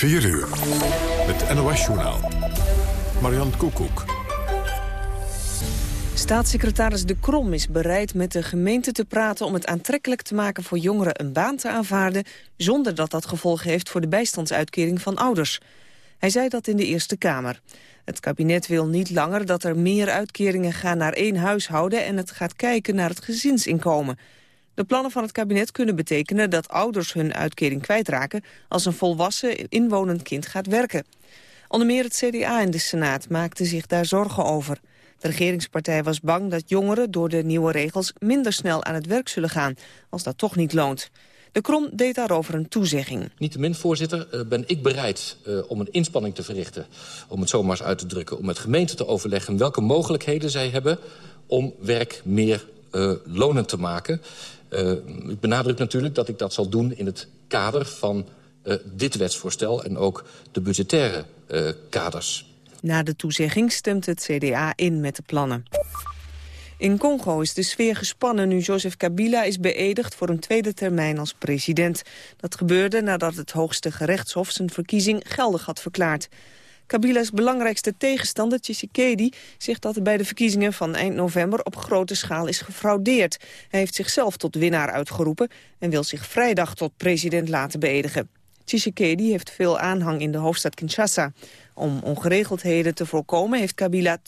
4 uur. Het NOS-journaal. Marian Koekoek. Staatssecretaris De Krom is bereid met de gemeente te praten... om het aantrekkelijk te maken voor jongeren een baan te aanvaarden... zonder dat dat gevolgen heeft voor de bijstandsuitkering van ouders. Hij zei dat in de Eerste Kamer. Het kabinet wil niet langer dat er meer uitkeringen gaan naar één huishouden... en het gaat kijken naar het gezinsinkomen. De plannen van het kabinet kunnen betekenen dat ouders hun uitkering kwijtraken... als een volwassen inwonend kind gaat werken. Onder meer het CDA in de Senaat maakte zich daar zorgen over. De regeringspartij was bang dat jongeren door de nieuwe regels... minder snel aan het werk zullen gaan, als dat toch niet loont. De Krom deed daarover een toezegging. Niettemin, voorzitter, eh, ben ik bereid uh, om een inspanning te verrichten... om het zomaar eens uit te drukken, om met gemeenten te overleggen... welke mogelijkheden zij hebben om werk meer uh, lonend te maken. Uh, ik benadruk natuurlijk dat ik dat zal doen in het kader van uh, dit wetsvoorstel... en ook de budgettaire uh, kaders. Na de toezegging stemt het CDA in met de plannen. In Congo is de sfeer gespannen nu Joseph Kabila is beëdigd voor een tweede termijn als president. Dat gebeurde nadat het hoogste gerechtshof zijn verkiezing geldig had verklaard. Kabila's belangrijkste tegenstander, Tshisekedi, zegt dat er bij de verkiezingen van eind november op grote schaal is gefraudeerd. Hij heeft zichzelf tot winnaar uitgeroepen en wil zich vrijdag tot president laten beëdigen. Tshisekedi heeft veel aanhang in de hoofdstad Kinshasa. Om ongeregeldheden te voorkomen heeft Kabila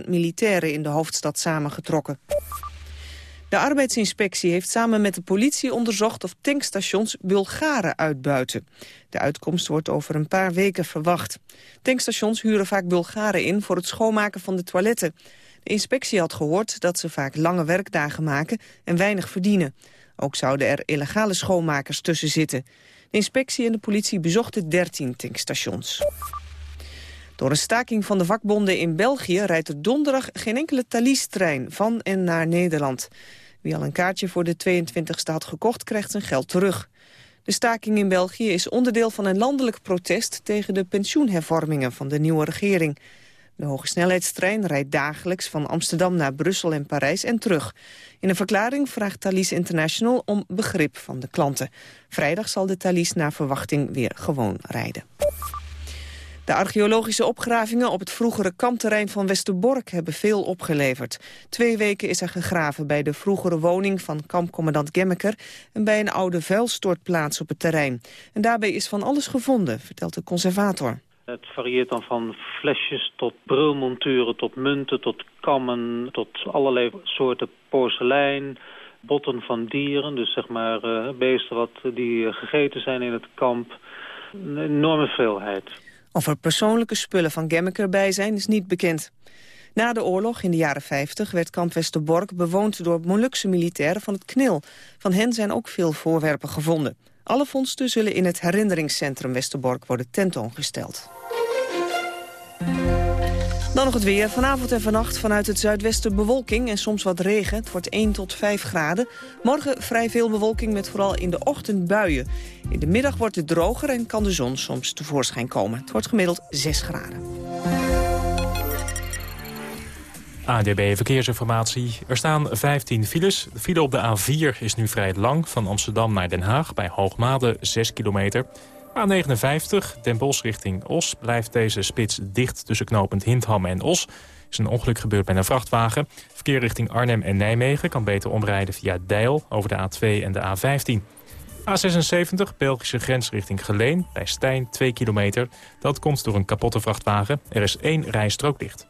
20.000 militairen in de hoofdstad samengetrokken. De arbeidsinspectie heeft samen met de politie onderzocht of tankstations Bulgaren uitbuiten. De uitkomst wordt over een paar weken verwacht. Tankstations huren vaak Bulgaren in voor het schoonmaken van de toiletten. De inspectie had gehoord dat ze vaak lange werkdagen maken en weinig verdienen. Ook zouden er illegale schoonmakers tussen zitten. De inspectie en de politie bezochten 13 tankstations. Door een staking van de vakbonden in België rijdt er donderdag geen enkele Thalys-trein van en naar Nederland. Wie al een kaartje voor de 22e had gekocht, krijgt zijn geld terug. De staking in België is onderdeel van een landelijk protest... tegen de pensioenhervormingen van de nieuwe regering. De hogesnelheidstrein rijdt dagelijks van Amsterdam naar Brussel en Parijs en terug. In een verklaring vraagt Thalys International om begrip van de klanten. Vrijdag zal de Thalys naar verwachting weer gewoon rijden. De archeologische opgravingen op het vroegere kampterrein van Westerbork hebben veel opgeleverd. Twee weken is er gegraven bij de vroegere woning van kampcommandant Gemmeker en bij een oude vuilstortplaats op het terrein. En daarbij is van alles gevonden, vertelt de conservator. Het varieert dan van flesjes tot brilmonturen, tot munten, tot kammen, tot allerlei soorten porselein, botten van dieren, dus zeg maar uh, beesten wat, die gegeten zijn in het kamp. Een enorme veelheid. Of er persoonlijke spullen van Gemmeker bij zijn, is niet bekend. Na de oorlog in de jaren 50 werd kamp Westerbork bewoond door Molukse militairen van het KNIL. Van hen zijn ook veel voorwerpen gevonden. Alle vondsten zullen in het herinneringscentrum Westerbork worden tentoongesteld. Dan nog het weer. Vanavond en vannacht vanuit het zuidwesten bewolking en soms wat regen. Het wordt 1 tot 5 graden. Morgen vrij veel bewolking met vooral in de ochtend buien. In de middag wordt het droger en kan de zon soms tevoorschijn komen. Het wordt gemiddeld 6 graden. ADB Verkeersinformatie. Er staan 15 files. De file op de A4 is nu vrij lang, van Amsterdam naar Den Haag... bij Hoogmade 6 kilometer. A59, Den Bosch richting Os, blijft deze spits dicht tussen knopend Hindham en Os. Is een ongeluk gebeurd bij een vrachtwagen. Verkeer richting Arnhem en Nijmegen kan beter omrijden via Deil over de A2 en de A15. A76, Belgische grens richting Geleen, bij Stijn 2 kilometer. Dat komt door een kapotte vrachtwagen. Er is één rijstrook dicht.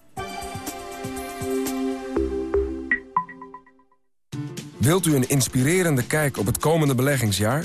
Wilt u een inspirerende kijk op het komende beleggingsjaar?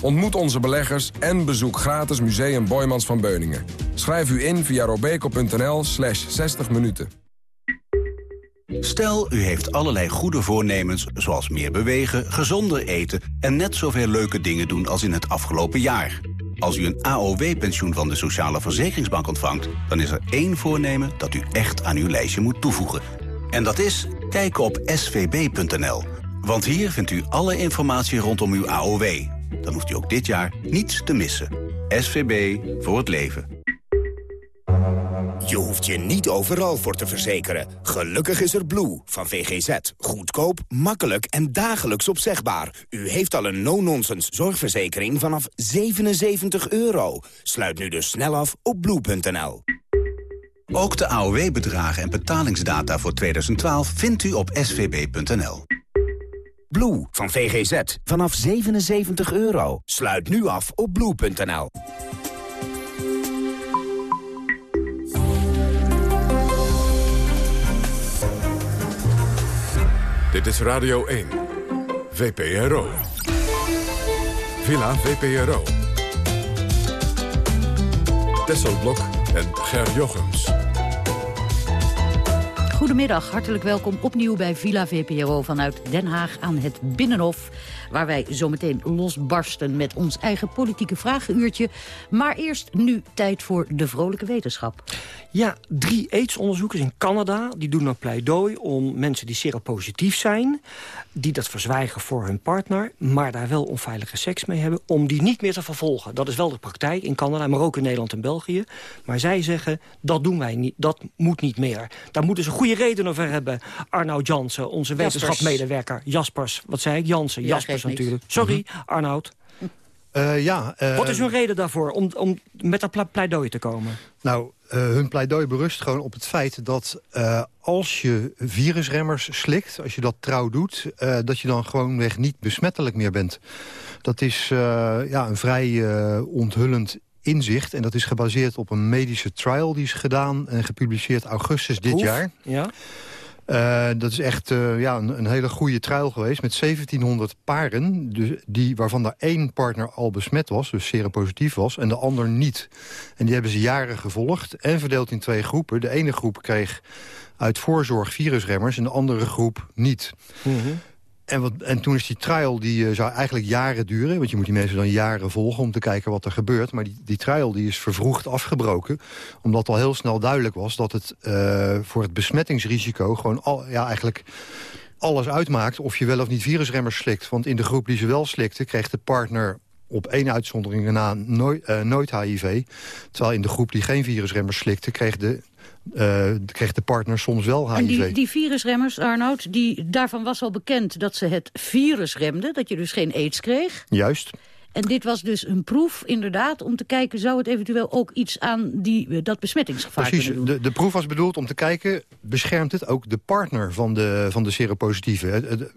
Ontmoet onze beleggers en bezoek gratis Museum Boymans van Beuningen. Schrijf u in via robeco.nl slash 60 minuten. Stel, u heeft allerlei goede voornemens, zoals meer bewegen, gezonder eten... en net zoveel leuke dingen doen als in het afgelopen jaar. Als u een AOW-pensioen van de Sociale Verzekeringsbank ontvangt... dan is er één voornemen dat u echt aan uw lijstje moet toevoegen. En dat is kijken op svb.nl. Want hier vindt u alle informatie rondom uw AOW. Dan hoeft u ook dit jaar niets te missen. SVB voor het leven. Je hoeft je niet overal voor te verzekeren. Gelukkig is er Blue van VGZ. Goedkoop, makkelijk en dagelijks opzegbaar. U heeft al een no-nonsense zorgverzekering vanaf 77 euro. Sluit nu dus snel af op blue.nl. Ook de AOW-bedragen en betalingsdata voor 2012 vindt u op svb.nl. Blue van VGZ vanaf 77 euro. Sluit nu af op blue.nl. Dit is Radio 1. VPRO. Villa VPRO. Tesselblok en Ger Jochems. Goedemiddag, hartelijk welkom opnieuw bij Villa VPRO vanuit Den Haag aan het Binnenhof. Waar wij zometeen losbarsten met ons eigen politieke vragenuurtje. Maar eerst nu tijd voor de vrolijke wetenschap. Ja, drie AIDS-onderzoekers in Canada die doen een pleidooi om mensen die seropositief zijn... die dat verzwijgen voor hun partner, maar daar wel onveilige seks mee hebben... om die niet meer te vervolgen. Dat is wel de praktijk in Canada, maar ook in Nederland en België. Maar zij zeggen, dat doen wij niet, dat moet niet meer. Daar moeten ze goede redenen voor hebben. Arnoud Jansen, onze wetenschapsmedewerker. Jaspers, wat zei ik? Jansen, Ja, Jaspers niks. natuurlijk. Sorry, Arnoud. Eh, ja, eh, Wat is hun reden daarvoor om, om met dat ple- pleidooi te komen? Nou, eh, hun pleidooi berust gewoon op het feit dat eh, als je virusremmers slikt... als je dat trouw doet, eh, dat je dan gewoonweg niet besmettelijk meer bent. Dat is eh, ja, een vrij eh, onthullend inzicht. En dat is gebaseerd op een medische trial die is gedaan... en gepubliceerd augustus dit jaar. Ja? Eh, dat is echt eh, ja, een, een hele goede trial geweest met 1700 paren... Dus die, waarvan er één partner al besmet was, dus seropositief was... en de ander niet. En die hebben ze jaren gevolgd en verdeeld in twee groepen. De ene groep kreeg uit voorzorg virusremmers en de andere groep niet. En, wat, en toen is die trial, die eh, zou eigenlijk jaren duren... want je moet die mensen dan jaren volgen om te kijken wat er gebeurt. Maar die, die trial die is vervroegd afgebroken... omdat al heel snel duidelijk was dat het eh, voor het besmettingsrisico... gewoon al, ja, eigenlijk alles uitmaakt of je wel of niet virusremmers slikt. Want in de groep die ze wel slikte, kreeg de partner op één uitzondering na nooit, eh, nooit HIV. Terwijl in de groep die geen virusremmers slikte... kreeg de, eh, kreeg de partner soms wel HIV. En die, die virusremmers, Arnoud, die, daarvan was al bekend dat ze het virus remden. Dat je dus geen aids kreeg. Juist. En dit was dus een proef, inderdaad, om te kijken... zou het eventueel ook iets aan die, eh, dat besmettingsgevaar Precies, kunnen doen? de, de proef was bedoeld om te kijken... beschermt het ook de partner van de, van de seropositieve? Het,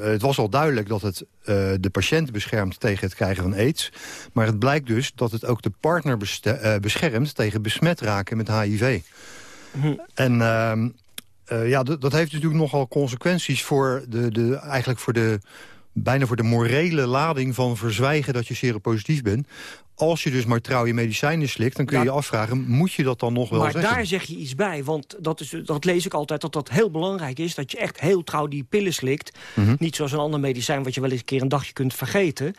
het, was al duidelijk dat het eh, de patiënt beschermt tegen het krijgen van aids. Maar het blijkt dus dat het ook de partner beschermt... tegen besmet raken met HIV. En ehm, eh, ja, dat heeft natuurlijk nogal consequenties voor de, de, eigenlijk voor de, bijna voor de morele lading van verzwijgen dat je seropositief bent. Als je dus maar trouw je medicijnen slikt, dan kun je Ja. je afvragen, moet je dat dan nog wel Maar zeggen? daar zeg je iets bij, want dat, is, dat lees ik altijd... dat dat heel belangrijk is, dat je echt heel trouw die pillen slikt. Mhm. Niet zoals een ander medicijn wat je wel eens een keer een dagje kunt vergeten.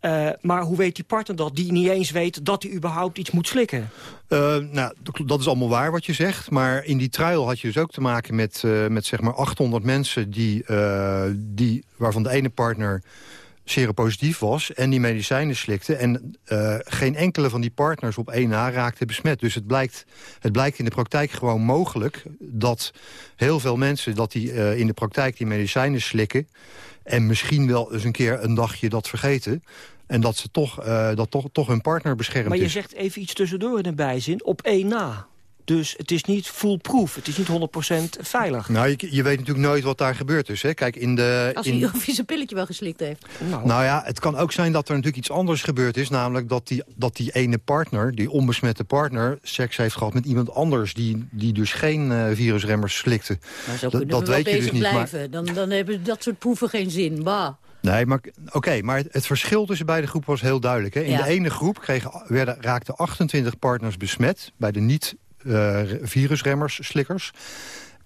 Eh, maar hoe weet die partner dat, die niet eens weet... dat hij überhaupt iets moet slikken? Eh, nou, dat- is allemaal waar wat je zegt. Maar in die trial had je dus ook te maken met, eh, met zeg maar 800 mensen... Die, die, waarvan de ene partner seropositief was en die medicijnen slikte. En eh, geen enkele van die partners op één na raakte besmet. Dus het blijkt, het blijkt in de praktijk gewoon mogelijk... dat heel veel mensen dat die, eh, in de praktijk die medicijnen slikken... en misschien wel eens een keer een dagje dat vergeten... en dat ze toch, eh, dat toch, toch hun partner beschermd Maar je is. zegt even iets tussendoor in een bijzin, op één na. Dus het is niet foolproof, het is niet 100% veilig. Nou, je, je weet natuurlijk nooit wat daar gebeurt dus. Hè. Kijk, in de... Als in- hij, of hij zijn pilletje wel geslikt heeft. Nou ja, het kan ook zijn dat er natuurlijk iets anders gebeurd is. Namelijk dat die, dat die ene partner, die onbesmette partner... seks heeft gehad met iemand anders die, die dus geen eh, virusremmers slikte. Maar zo Dat- kunnen dat we wel weet je bezig dus niet. Maar, blijven. Dan, dan hebben dat soort proeven geen zin. Bah. Nee, maar oké, maar het, verschil tussen beide groepen was heel duidelijk. Hè? In de ene groep kregen, werden, raakten 28 partners besmet... bij de niet-virusremmers, slikkers.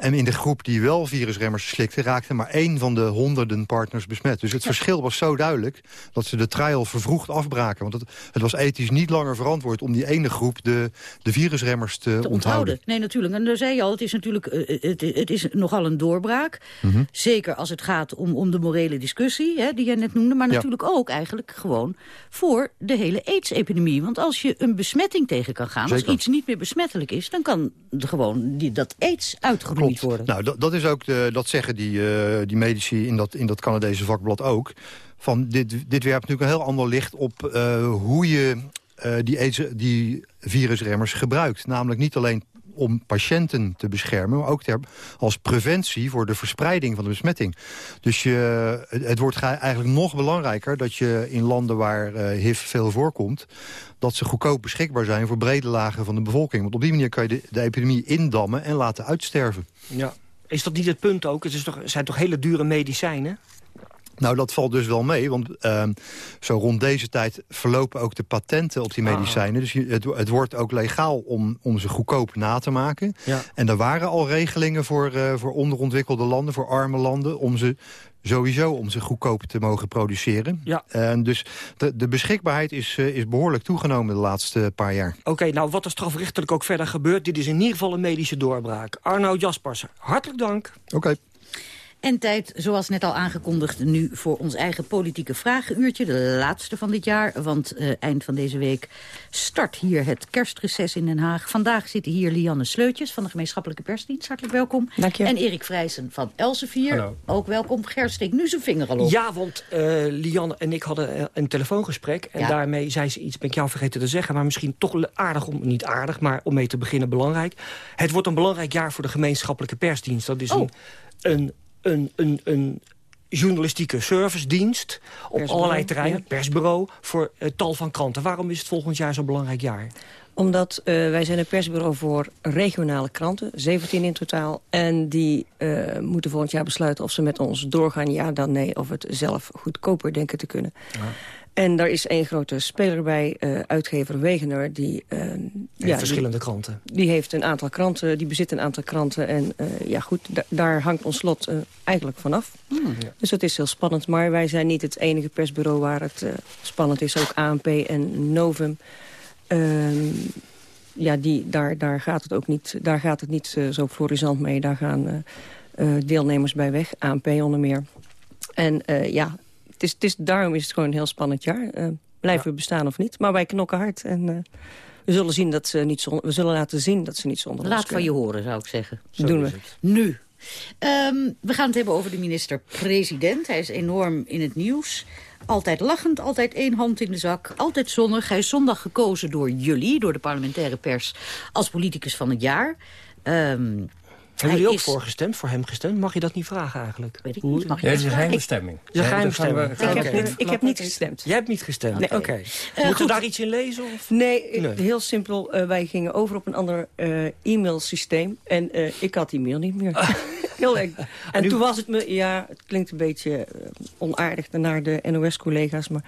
En in de groep die wel virusremmers slikte... raakte maar één van de honderden partners besmet. Dus het verschil was zo duidelijk dat ze de trial vervroegd afbraken. Want het, het was ethisch niet langer verantwoord om die ene groep... de, de virusremmers te, te onthouden. Nee, natuurlijk. En daar zei je al, het is natuurlijk eh, eh, het, het is nogal een doorbraak. Mhm. Zeker als het gaat om, om de morele discussie, hè, die jij net noemde. Maar natuurlijk ook eigenlijk gewoon voor de hele AIDS-epidemie. Want als je een besmetting tegen kan gaan... als iets niet meer besmettelijk is... dan kan de, gewoon die, dat AIDS uitgeroeid nou, dat, dat, is ook de, dat zeggen die, uh, die medici in dat, in dat Canadese vakblad ook. Van dit, dit werpt natuurlijk een heel ander licht op uh, hoe je uh, die, die virusremmers gebruikt. Namelijk niet alleen om patiënten te beschermen... maar ook ter, als preventie voor de verspreiding van de besmetting. Dus je, het wordt eigenlijk nog belangrijker dat je in landen waar uh, HIV veel voorkomt... dat ze goedkoop beschikbaar zijn voor brede lagen van de bevolking. Want op die manier kan je de, de epidemie indammen en laten uitsterven. Ja. Is dat niet het punt ook? Het is toch, zijn toch hele dure medicijnen? Nou, dat valt dus wel mee, want uh, zo rond deze tijd verlopen ook de patenten op die ah. medicijnen. Dus het, het, wordt ook legaal om, om ze goedkoop na te maken. Ja. En er waren al regelingen voor, uh, voor onderontwikkelde landen, voor arme landen... om ze sowieso om ze goedkoop te mogen produceren. Ja. Uh, dus de, de beschikbaarheid is, uh, is behoorlijk toegenomen de laatste paar jaar. Oké, nou wat er strafrechtelijk ook verder gebeurt... dit is in ieder geval een medische doorbraak. Arno Jaspers, hartelijk dank. Oké. En tijd, zoals net al aangekondigd, nu voor ons eigen politieke vragenuurtje. De laatste van dit jaar, want uh, eind van deze week start hier het kerstreces in Den Haag. Vandaag zitten hier Lianne Sleutjes van de gemeenschappelijke persdienst. Hartelijk welkom. Dank je. En Erik Vrijsen van Elsevier. Hallo. Ook welkom. Ger, steek nu zijn vinger al op. Ja, want uh, Lianne en ik hadden eh, een telefoongesprek. En daarmee zei ze iets, ben ik jou vergeten te zeggen... maar misschien toch aardig, om, niet aardig, maar om mee te beginnen belangrijk. Het wordt een belangrijk jaar voor de gemeenschappelijke persdienst. Dat is oh. een, een een, een, een journalistieke servicedienst op allerlei terreinen, persbureau, voor uh, tal van kranten. Waarom is het volgend jaar zo'n belangrijk jaar? Omdat uh, wij zijn een persbureau voor regionale kranten, 17 in totaal. En die uh, moeten volgend jaar besluiten of ze met ons doorgaan, ja dan nee, of het zelf goedkoper denken te kunnen. Ja. En daar is één grote speler bij, uh, uitgever Wegener. Die, uh, ja, verschillende die, kranten. Die heeft een aantal kranten, die bezit een aantal kranten. En uh, ja goed, daar hangt ons lot eigenlijk vanaf. Hmm. Ja. Dus dat is heel spannend. Maar wij zijn niet het enige persbureau waar het spannend is. Ook ANP en Novum. Ehm, ja, die, daar, daar gaat het ook niet, daar gaat het niet zo florisant mee. Daar gaan deelnemers bij weg, ANP onder meer. En ja, het is, het is, daarom is het gewoon een heel spannend jaar. Uh, blijven we bestaan of niet? Maar wij knokken hard. En uh, we zullen, zien dat ze niet zonder, we zullen laten zien dat ze niet zonder Laat van je horen, zou ik zeggen. Zo doen we. Nu. Um, we gaan het hebben over de minister-president. Hij is enorm in het nieuws. Altijd lachend, altijd één hand in de zak, altijd zonnig. Hij is zondag gekozen door jullie, door de parlementaire pers... als politicus van het jaar. Um, hebben jullie ook voor gestemd, voor hem gestemd? Mag je dat niet vragen eigenlijk? Weet ik niet. Mag je ja, het is een geheime stemming. Het is een geheime stemming. Ik, heb niet, ik heb niet gestemd. Jij hebt niet gestemd? Nee. Oké. Okay. Uh, Moeten we daar iets in lezen? Of? Nee, nee. heel simpel. Uh, wij gingen over op een ander uh, e-mailsysteem. En ik had die mail niet meer. Heel erg. En, en toen was het me... Ja, het klinkt een beetje onaardig naar de NOS-collega's, maar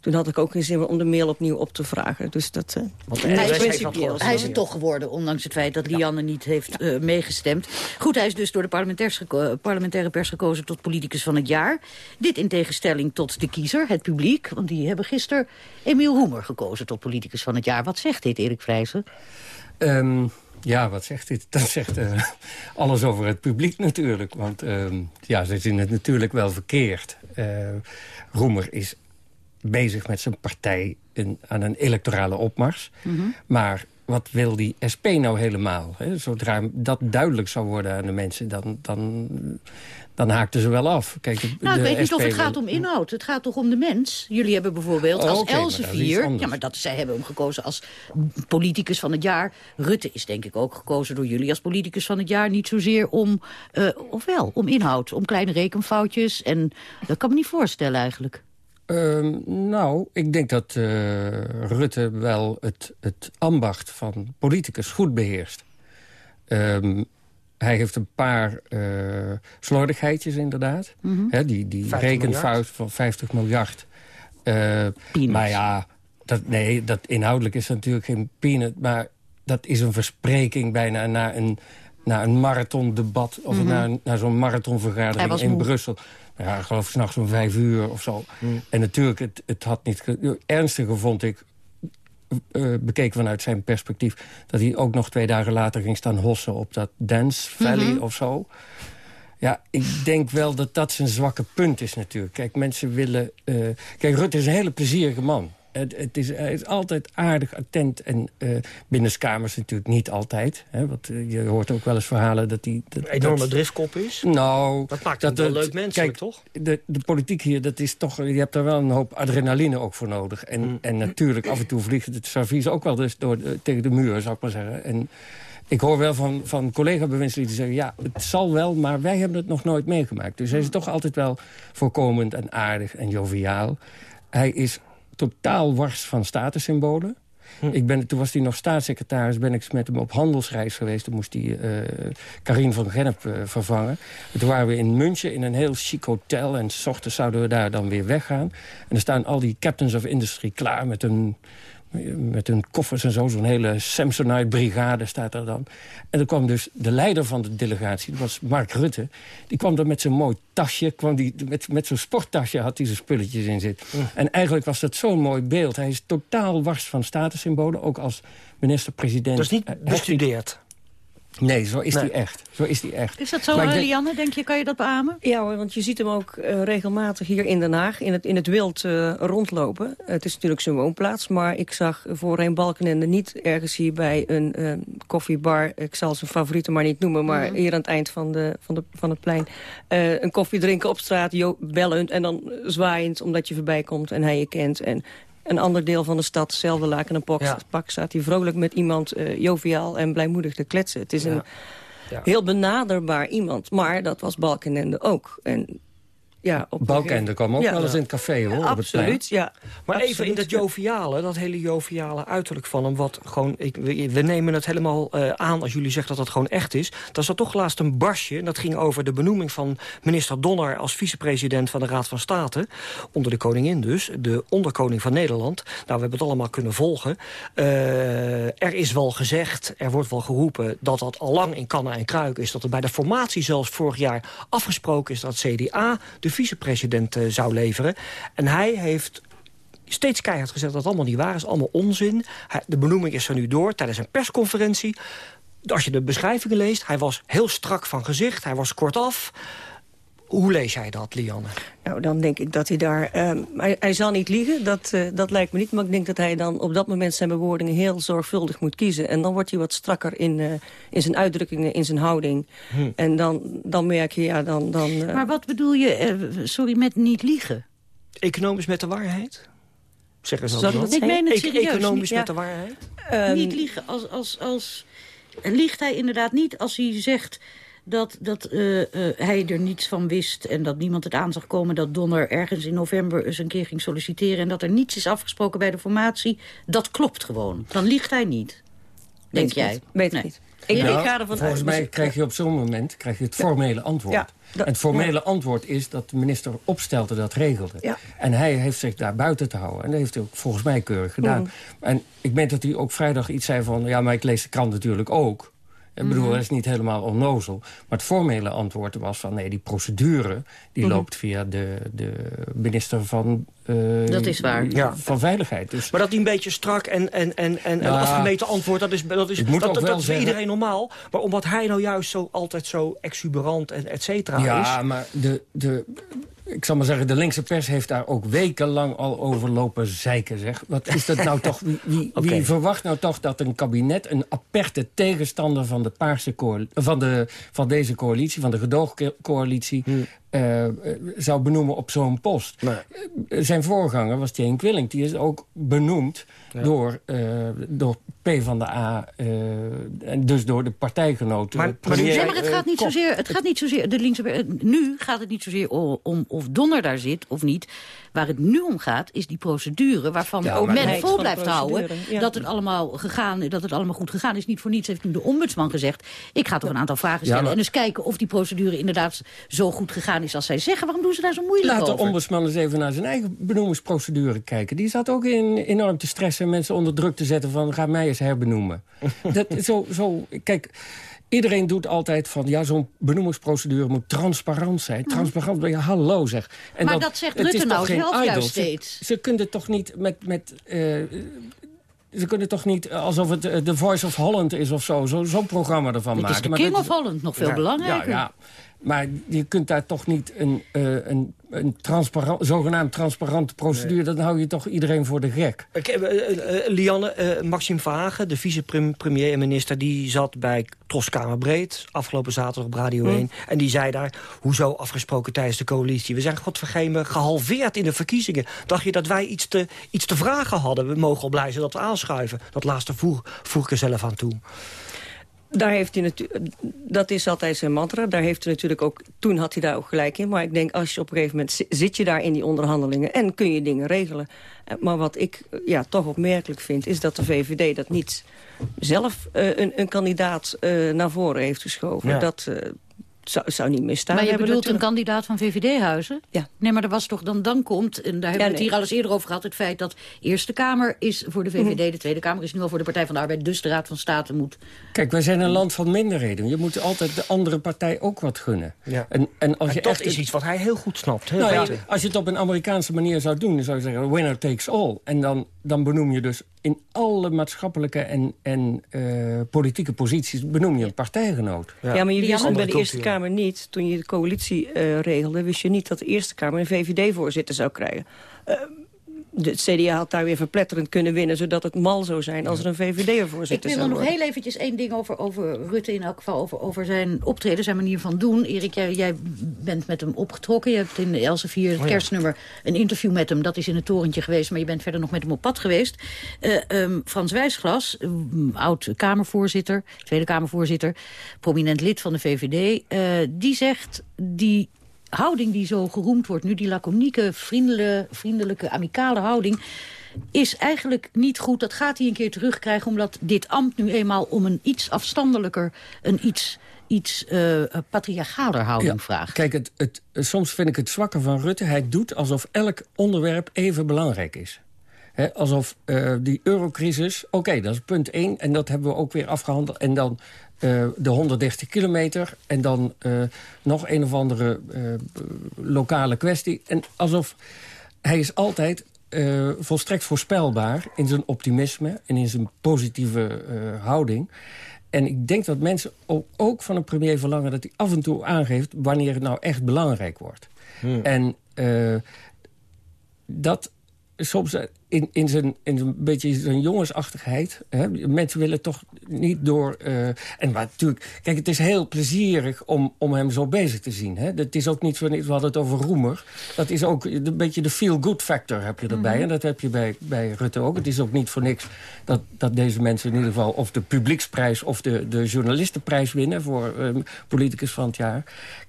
toen had ik ook geen zin om de mail opnieuw op te vragen. Dus dat uh, Want hij, is principieel. hij is het toch geworden, ondanks het feit dat Lianne niet heeft uh, meegestemd. Goed, hij is dus door de parlementaire pers gekozen tot politicus van het jaar. Dit in tegenstelling tot de kiezer, het publiek. Want die hebben gisteren Emiel Hoemer gekozen tot politicus van het jaar. Wat zegt dit, Erik Vrijzen? Um, ja, wat zegt dit? Dat zegt uh, alles over het publiek natuurlijk. Want uh, ja, ze zien het natuurlijk wel verkeerd. Uh, Roemer is bezig met zijn partij in, aan een electorale opmars. Mhm. Maar wat wil die SP nou helemaal? Hè? Zodra dat duidelijk zou worden aan de mensen... dan, dan, dan haakten ze wel af. Kijk, de, nou, ik weet niet of het gaat om inhoud. Het gaat toch om de mens? Jullie hebben bijvoorbeeld oh, als okay, Elsevier... Ja, maar dat, zij hebben hem gekozen als politicus van het jaar. Rutte is denk ik ook gekozen door jullie als politicus van het jaar. Niet zozeer om, uh, ofwel, om inhoud, om kleine rekenfoutjes. En dat kan me niet voorstellen eigenlijk. Uh, nou, ik denk dat uh, Rutte wel het, het ambacht van politicus goed beheerst. Um, hij heeft een paar uh, slordigheidjes inderdaad. Mhm. die die rekenfout van 50 miljard. maar ja, dat, nee, dat inhoudelijk is natuurlijk geen peanut. Maar dat is een verspreking bijna naar een, naar een marathondebat... of Mhm. naar, naar zo'n marathonvergadering in moe. Brussel. Ja, ik geloof s'nachts om vijf uur of zo. En natuurlijk, het, het had niet... ge- Ernstiger vond ik, eh, bekeken vanuit zijn perspectief... dat hij ook nog twee dagen later ging staan hossen op dat Dance Valley Mhm. of zo. Ja, ik denk wel dat dat zijn zwakke punt is natuurlijk. Kijk, mensen willen... eh, kijk, Rutte is een hele plezierige man. Het, het is, hij is altijd aardig, attent en uh, binnenskamers natuurlijk niet altijd. Hè, want uh, je hoort ook wel eens verhalen dat hij... Dat, Een enorme dat, driftkop is. Nou... Dat maakt het wel leuk menselijk, kijk, toch? De, de politiek hier, dat is toch... Je hebt daar wel een hoop adrenaline ook voor nodig. En, Mm. en natuurlijk, af en toe vliegt het servies ook wel dus door, de- tegen de muur, zou ik maar zeggen. En ik hoor wel van, van collega-bewindslieden zeggen... ja, het zal wel, maar wij hebben het nog nooit meegemaakt. Dus hij is toch altijd wel voorkomend en aardig en joviaal. Hij is totaal wars van statussymbolen. Ik ben, toen was hij nog staatssecretaris, ben ik met hem op handelsreis geweest. Toen moest hij eh Karin van Gennep eh, vervangen. En toen waren we in München in een heel chic hotel. En s ochtends zouden we daar dan weer weggaan. En er staan al die captains of industry klaar met hun, met hun koffers en zo. Zo'n hele Samsonite-brigade staat er dan. En er kwam dus de leider van de delegatie, dat was Mark Rutte. Die kwam er met zijn mooi tasje, kwam die, met, met zo'n sporttasje had hij zijn spulletjes in zitten. En eigenlijk was dat zo'n mooi beeld. Hij is totaal wars van statussymbolen, ook als minister-president. Dat is niet Eh, bestudeerd. Nee, zo is Nee. hij echt. Zo is hij echt. Is dat zo, eh, denk- Lianne? Denk je, kan je dat beamen? Ja hoor, want je ziet hem ook eh, regelmatig hier in Den Haag... in het, in het wild eh, rondlopen. het is natuurlijk zijn woonplaats, maar ik zag voorheen Balkenende... niet ergens hier bij een eh, koffiebar... ik zal zijn favoriete maar niet noemen... maar Mhm. hier aan het eind van, de, van, de, van het plein... eh, een koffie drinken op straat, jo- bellend en dan zwaaiend... omdat je voorbij komt en hij je kent... En, een ander deel van de stad, hetzelfde laken en pak, Ja. pak staat hij vrolijk met iemand eh, joviaal en blijmoedig te kletsen. Het is een. Ja. heel benaderbaar iemand. Maar dat was Balkenende ook. En, ja, op een Balkenende kwam ook Ja. wel eens in het café, hoor. Absoluut, ja. Maar even in dat joviale, dat hele joviale uiterlijk van hem... wat gewoon, ik, we, nemen het helemaal eh, aan als jullie zeggen dat dat gewoon echt is. Dat is er toch laatst een barsje. En dat ging over de benoeming van minister Donner... als vicepresident van de Raad van State. Onder de koningin dus, de onderkoning van Nederland. Nou, we hebben het allemaal kunnen volgen. Eh, er is wel gezegd, er wordt wel geroepen... dat dat al lang in kannen en kruiken is. Dat er bij de formatie zelfs vorig jaar afgesproken is... dat CDA de vicepresident eh, zou leveren. En hij heeft steeds keihard gezegd dat het allemaal niet waar is. Allemaal onzin. De benoeming is er nu door tijdens een persconferentie. Als je de beschrijvingen leest, hij was heel strak van gezicht. Hij was kortaf. Hoe lees jij dat, Lianne? Nou, dan denk ik dat hij daar... ehm, hij, hij zal niet liegen, dat, eh, dat lijkt me niet. Maar ik denk dat hij dan op dat moment zijn bewoordingen heel zorgvuldig moet kiezen. En dan wordt hij wat strakker in, eh, in zijn uitdrukkingen, in zijn houding. Hm. En dan, dan merk je, ja, dan... dan eh, Maar wat bedoel je, sorry, met niet liegen? Economisch met de waarheid? Zeggen ze Zou dat dat zo? Ik meen het serieus. Economisch niet- ja, met de waarheid? ehm, niet liegen. Als, als, als, liegt hij inderdaad niet als hij zegt dat, dat eh, eh, hij er niets van wist... en dat niemand het aan zag komen dat Donner ergens in november... eens een keer ging solliciteren en dat er niets is afgesproken bij de formatie. Dat klopt gewoon. Dan liegt hij niet. Denk weet jij? niet. Weet ik Nee. niet. Ik, Nou, ik ga ervan volgens uit... mij krijg je op zo'n moment krijg je het formele antwoord. Ja, dat- en het formele antwoord is dat de minister opstelde dat regelde. Ja. En hij heeft zich daar buiten te houden. En dat heeft hij ook volgens mij keurig gedaan. Mhm. En ik meen dat hij ook vrijdag iets zei van... ja, maar ik lees de krant natuurlijk ook. Ik bedoel, Mhm. dat is niet helemaal onnozel. Maar het formele antwoord was van... nee, die procedure die Mhm. loopt via de, de minister van... eh, Dat is waar. Ja. Van Veiligheid. Dus Maar dat hij een beetje strak en, en, en, en Ja. een afgemeten antwoord... dat is, dat is, dat, dat, dat is voor zeggen- iedereen normaal. Maar omdat hij nou juist zo, altijd zo exuberant en et cetera Ja, is... maar de, de, ik zal maar zeggen, de linkse pers heeft daar ook wekenlang al over lopen zeiken, zeg. Wat is dat nou toch? Wie, wie, Oké. wie verwacht nou toch dat een kabinet een aperte tegenstander van, de paarse van, de, van deze coalitie, van de gedoogcoalitie, Hmm. Eh, zou benoemen op zo'n post. Nee. zijn voorganger was Jane Quilling. Die is ook benoemd door, uh, door P van de A, en dus door de partijgenoten. Maar, maar, nee, maar het, gaat niet zozeer, het gaat niet zozeer, de linkse, nu gaat het niet zozeer om of Donner daar zit of niet. Waar het nu om gaat, is die procedure waarvan ja, men vol blijft houden. Dat, het allemaal gegaan, dat het allemaal goed gegaan is. Niet voor niets heeft nu de ombudsman gezegd. Ik ga toch een aantal vragen stellen en eens kijken of die procedure inderdaad zo goed gegaan is als zij zeggen. Waarom doen ze daar zo moeilijk Laat over? Laat de ombudsman eens even naar zijn eigen benoemingsprocedure kijken. Die zat ook in, enorm te stressen en mensen onder druk te zetten van ga mij eens herbenoemen. dat, zo, zo, kijk, Iedereen doet altijd van, ja, zo'n benoemingsprocedure moet transparant zijn. Mhm. Transparant, ja, hallo zeg. En maar dat, zegt Rutte nou zelf juist steeds. Ze, ze kunnen toch niet met... met uh, ze kunnen toch niet, alsof het uh, The Voice of Holland is of zo, zo'n zo programma ervan maken. Het is de King of Holland, nog veel belangrijker. Ja, ja. Maar je kunt daar toch niet een, uh, een, een transparant, zogenaamd transparante procedure... dan hou je toch iedereen voor de gek. Uh, uh, Lianne, Maxime Verhagen, de vicepremier en minister... die zat bij Troskamer Breed, afgelopen zaterdag op Radio 1... Hm. en die zei daar, hoezo afgesproken tijdens de coalitie? We zijn, godvergeven, gehalveerd in de verkiezingen. Dacht je dat wij iets te, iets te vragen hadden? We mogen al blij zijn dat we aanschuiven. Dat laatste voeg, voeg ik er zelf aan toe. Daar heeft hij dat is altijd zijn mantra. Daar heeft hij natuurlijk ook, toen had hij daar ook gelijk in. Maar ik denk, als je op een gegeven moment zit je daar in die onderhandelingen... en kun je dingen regelen. Eh, maar wat ik eh, ja, toch opmerkelijk vind... is dat de VVD dat niet zelf uh, een, een, kandidaat uh, naar voren heeft geschoven. Ja. Dat, uh, zou, zou niet misstaan. Maar je bedoelt natuurlijk. een kandidaat van VVD-huizen? Ja. Nee, maar er was toch dan, dan komt, en daar hebben we het hier al eens eerder over gehad... het feit dat Eerste Kamer is voor de VVD, mhm. de Tweede Kamer is nu al voor de Partij van de Arbeid... dus de Raad van State moet... Kijk, wij zijn een land van minderheden. Je moet altijd de andere partij ook wat gunnen. Ja. En, en, als je dat is iets wat hij heel goed snapt. nou ja, als je het op een Amerikaanse manier zou doen... dan zou je zeggen, winner takes all. En dan, dan benoem je dus in alle maatschappelijke en, en uh, politieke posities... benoem je een partijgenoot. Ja, ja maar je wist bij de Eerste Kamer niet... toen je de coalitie uh, regelde... wist je niet dat de Eerste Kamer een VVD-voorzitter zou krijgen. Uh, de CDA had daar weer verpletterend kunnen winnen... zodat het mal zou zijn als er een VVD-voorzitter zou worden. Ik wil nog heel eventjes één ding over, over Rutte in elk geval... Over, over zijn optreden, zijn manier van doen. Erik, jij, jij bent met hem opgetrokken. Je hebt in de Elsevier, het oh, ja. kerstnummer, een interview met hem. Dat is in het torentje geweest, maar je bent verder nog met hem op pad geweest. Uh, um, Frans Wijsglas, oud-Kamervoorzitter, Tweede Kamervoorzitter... prominent lid van de VVD, uh, die zegt... die houding die zo geroemd wordt nu, die laconieke, vriendelijke, vriendelijke amicale houding is eigenlijk niet goed. Dat gaat hij een keer terugkrijgen, omdat dit ambt nu eenmaal om een iets afstandelijker, een iets iets uh, patriarchaler houding ja, vraagt. Kijk, het, het, soms vind ik het zwakke van Rutte. Hij doet alsof elk onderwerp even belangrijk is. He, alsof uh, die eurocrisis, oké, dat is punt één... en dat hebben we ook weer afgehandeld. En dan uh, de 130 kilometer en dan uh, nog een of andere uh, lokale kwestie. En alsof hij is altijd volstrekt voorspelbaar in zijn optimisme... en in zijn positieve houding. En ik denk dat mensen ook, van een premier verlangen... dat hij af en toe aangeeft wanneer het nou echt belangrijk wordt. Hmm. En dat soms eh, in, in, zijn, in een beetje zijn jongensachtigheid. Hè? Mensen willen toch niet door... Uh, en maar natuurlijk, kijk, het is heel plezierig om, om hem zo bezig te zien. Hè? Het is ook niet zo, we hadden het over Roemer. Dat is ook een beetje de feel-good factor heb je erbij. Mhm. En dat heb je bij, bij Rutte ook. Het is ook niet voor niks dat, dat deze mensen in ieder geval... of de publieksprijs of de, de journalistenprijs winnen... voor um, politicus van het jaar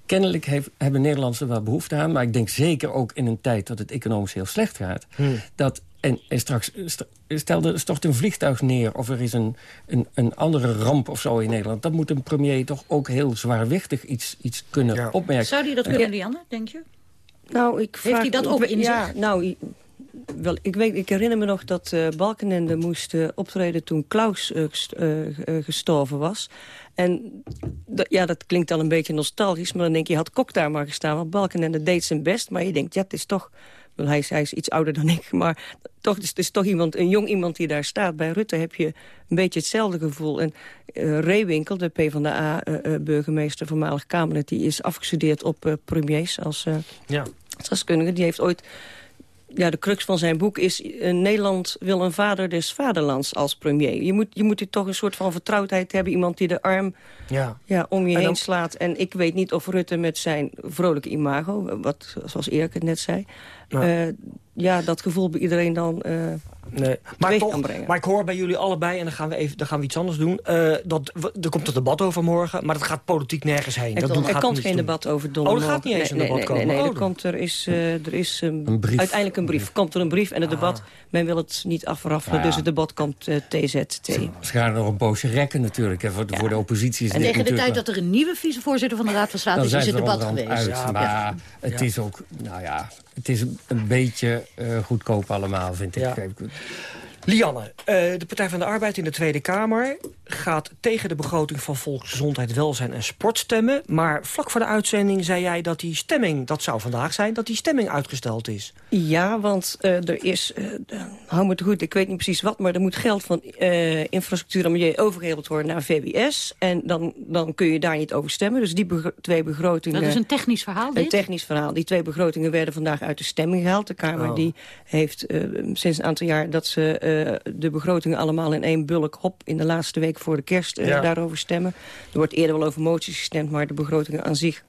kennelijk heeft, hebben Nederlanders er wel behoefte aan. Maar ik denk zeker ook in een tijd dat het economisch heel slecht gaat. Hmm. Dat, en, en straks, stel er stort een vliegtuig neer... of er is een, een, een andere ramp of zo in Nederland... dan moet een premier toch ook heel zwaarwichtig iets, iets kunnen opmerken. Zou die dat kunnen, Lianne, denk je? Nou, ik Heeft hij dat ook in ja, Nou, wel, ik, weet, ik herinner me nog dat uh, Balkenende moest uh, optreden toen Klaus uh, gestorven was. En ja, dat klinkt dan een beetje nostalgisch, maar dan denk je, had Kok daar maar gestaan. Want Balkenende deed zijn best, maar je denkt, ja, het is toch... Hij is, hij is iets ouder dan ik, maar toch, het is, het is toch iemand, een jong iemand die daar staat. Bij Rutte heb je een beetje hetzelfde gevoel. En uh, Reewinkel, de PvdA-burgemeester, uh, voormalig Kamerlid... die is afgestudeerd op uh, premiers als ja. die heeft ooit ja, de crux van zijn boek is... Nederland wil een vader des vaderlands als premier. Je moet, je moet hier toch een soort van vertrouwdheid hebben. Iemand die de arm ja. Ja, om je heen slaat. En ik weet niet of Rutte met zijn vrolijke imago... Wat, zoals Erik het net zei... Ja. Uh, ja, dat gevoel bij iedereen dan uh, nee. maar, toch, maar ik hoor bij jullie allebei, en dan gaan we, even, dan gaan we iets anders doen... Uh, dat, er komt een debat over morgen, maar dat gaat politiek nergens heen. Er, dat doen, er komt geen debat over donderdag. Oh, er gaat niet eens nee, een debat nee, komen? Nee, nee, oh, er, komt, er is, uh, er is um, een brief. uiteindelijk een brief. Komt er een brief en het ah. debat, men wil het niet afraffelen... Ja. dus het debat komt TZT. Ze gaan nog een poosje rekken natuurlijk. Hè, voor, ja. voor de oppositie is En tegen de tijd dat er een nieuwe vicevoorzitter van de Raad van State is... is het debat geweest. Uit, maar het is ook, nou ja het is een beetje uh, goedkoop allemaal, vind ik. Ja. Lianne, uh, de Partij van de Arbeid in de Tweede Kamer gaat tegen de begroting van volksgezondheid, welzijn en sport stemmen. Maar vlak voor de uitzending zei jij dat die stemming, dat zou vandaag zijn, dat die stemming uitgesteld is. Ja, want uh, er is, uh, hou me het goed, ik weet niet precies wat, maar er moet geld van infrastructuur en milieu overgeheveld worden naar VWS. En dan, dan kun je daar niet over stemmen. Dus die begro twee begrotingen... Dat is een technisch verhaal, dit? Een technisch verhaal. Die twee begrotingen werden vandaag uit de stemming gehaald. De Kamer oh. die heeft sinds een aantal jaar dat ze de begrotingen allemaal in één bulk hop in de laatste week voor de kerst ja. daarover stemmen. Er wordt eerder wel over moties gestemd, maar de begrotingen aan zich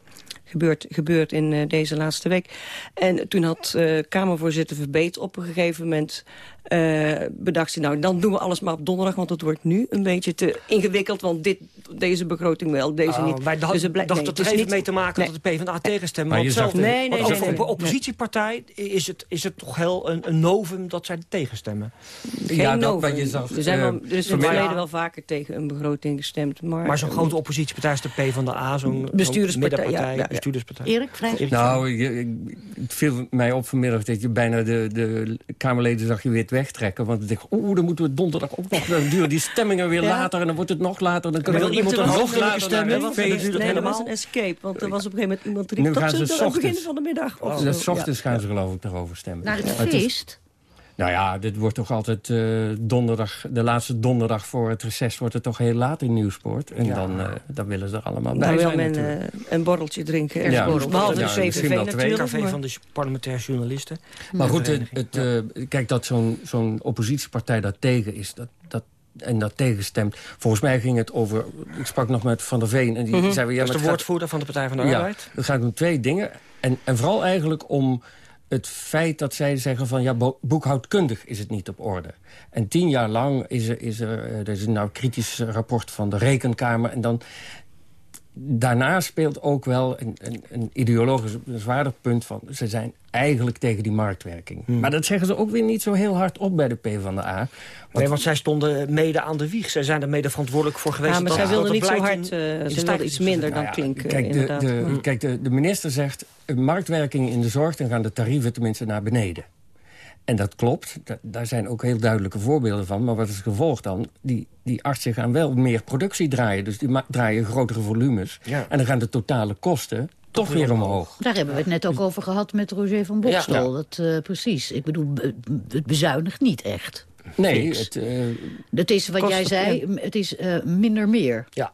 gebeurt, gebeurt in uh, deze laatste week. En toen had uh, Kamervoorzitter Verbeet op een gegeven moment bedacht hij, nou, dan doen we alles maar op donderdag... want het wordt nu een beetje te ingewikkeld, want dit, deze begroting wel, deze oh, niet. Wij dacht, dus dacht nee, dat er even niet... mee te maken nee. dat de PvdA tegenstemmen. Maar zelf, nee, nee, nee, voor een oppositiepartij is het, is het toch heel een, een novum dat zij tegenstemmen. Geen ja, novum. Je zag, er, zijn wel, er is in het verleden wel vaker tegen een begroting gestemd. Maar, maar zo'n grote oppositiepartij is de PvdA, zo'n bestuurderspartij. Ja, ja, bestuurderspartij. Erik, Erik Nou, je, het viel mij op vanmiddag dat je bijna de, de Kamerleden zag je weer wegtrekken. Want ik denk, oeh, dan moeten we donderdag ook nog... Dan duren die stemmingen weer ja. later en dan wordt het nog later. Dan kunnen we iemand er nog later stemmen. Dat nee, dat was een escape. Want er was op een gegeven moment iemand die tot het begin van de middag. Of oh. S ochtends gaan ze geloof ik daarover stemmen. Naar het feest? Nou ja, dit wordt toch altijd uh, donderdag, de laatste donderdag voor het reces wordt het toch heel laat in Nieuwsport. En ja. dan, uh, dan willen ze er allemaal bij nou, zijn men uh, een borreltje drinken. Ja, borrel. Behalve ja, de CVV natuurlijk. café van de parlementaire journalisten. Maar goed, het, het, kijk dat zo'n zo'n oppositiepartij daar tegen is, dat, dat en dat tegenstemt. Volgens mij ging het over... Ik sprak nog met Van der Veen. En die mm -hmm. zei... Ja, dat is de woordvoerder van de Partij van de Arbeid. Ja, het gaat om twee dingen. En, en vooral eigenlijk om het feit dat zij zeggen van... ja, boekhoudkundig is het niet op orde. En tien jaar lang is er, is er, er is een nou kritisch rapport van de Rekenkamer... en dan daarna speelt ook wel een, een, een ideologisch zwaarder punt van... ze zijn eigenlijk tegen die marktwerking. Hmm. Maar dat zeggen ze ook weer niet zo heel hard op bij de PvdA. Want, nee, want zij stonden mede aan de wieg. Zij zijn er mede verantwoordelijk voor geweest. Ja, maar zij wilden niet zo hard, uh, ze wilden iets minder dan nou ja, klinken. Kijk, de, de, hmm. kijk de, de minister zegt, marktwerking in de zorg... dan gaan de tarieven tenminste naar beneden. En dat klopt, daar zijn ook heel duidelijke voorbeelden van. Maar wat is het gevolg dan? Die, die artsen gaan wel meer productie draaien. Dus die draaien grotere volumes. Ja. En dan gaan de totale kosten toch weer omhoog. Daar hebben we het net ook over gehad met Roger van Bokstel. Ja. Dat, uh, precies. Ik bedoel, het bezuinigt niet echt. Nee, het, uh, het is wat jij zei, het is uh, minder meer. Ja,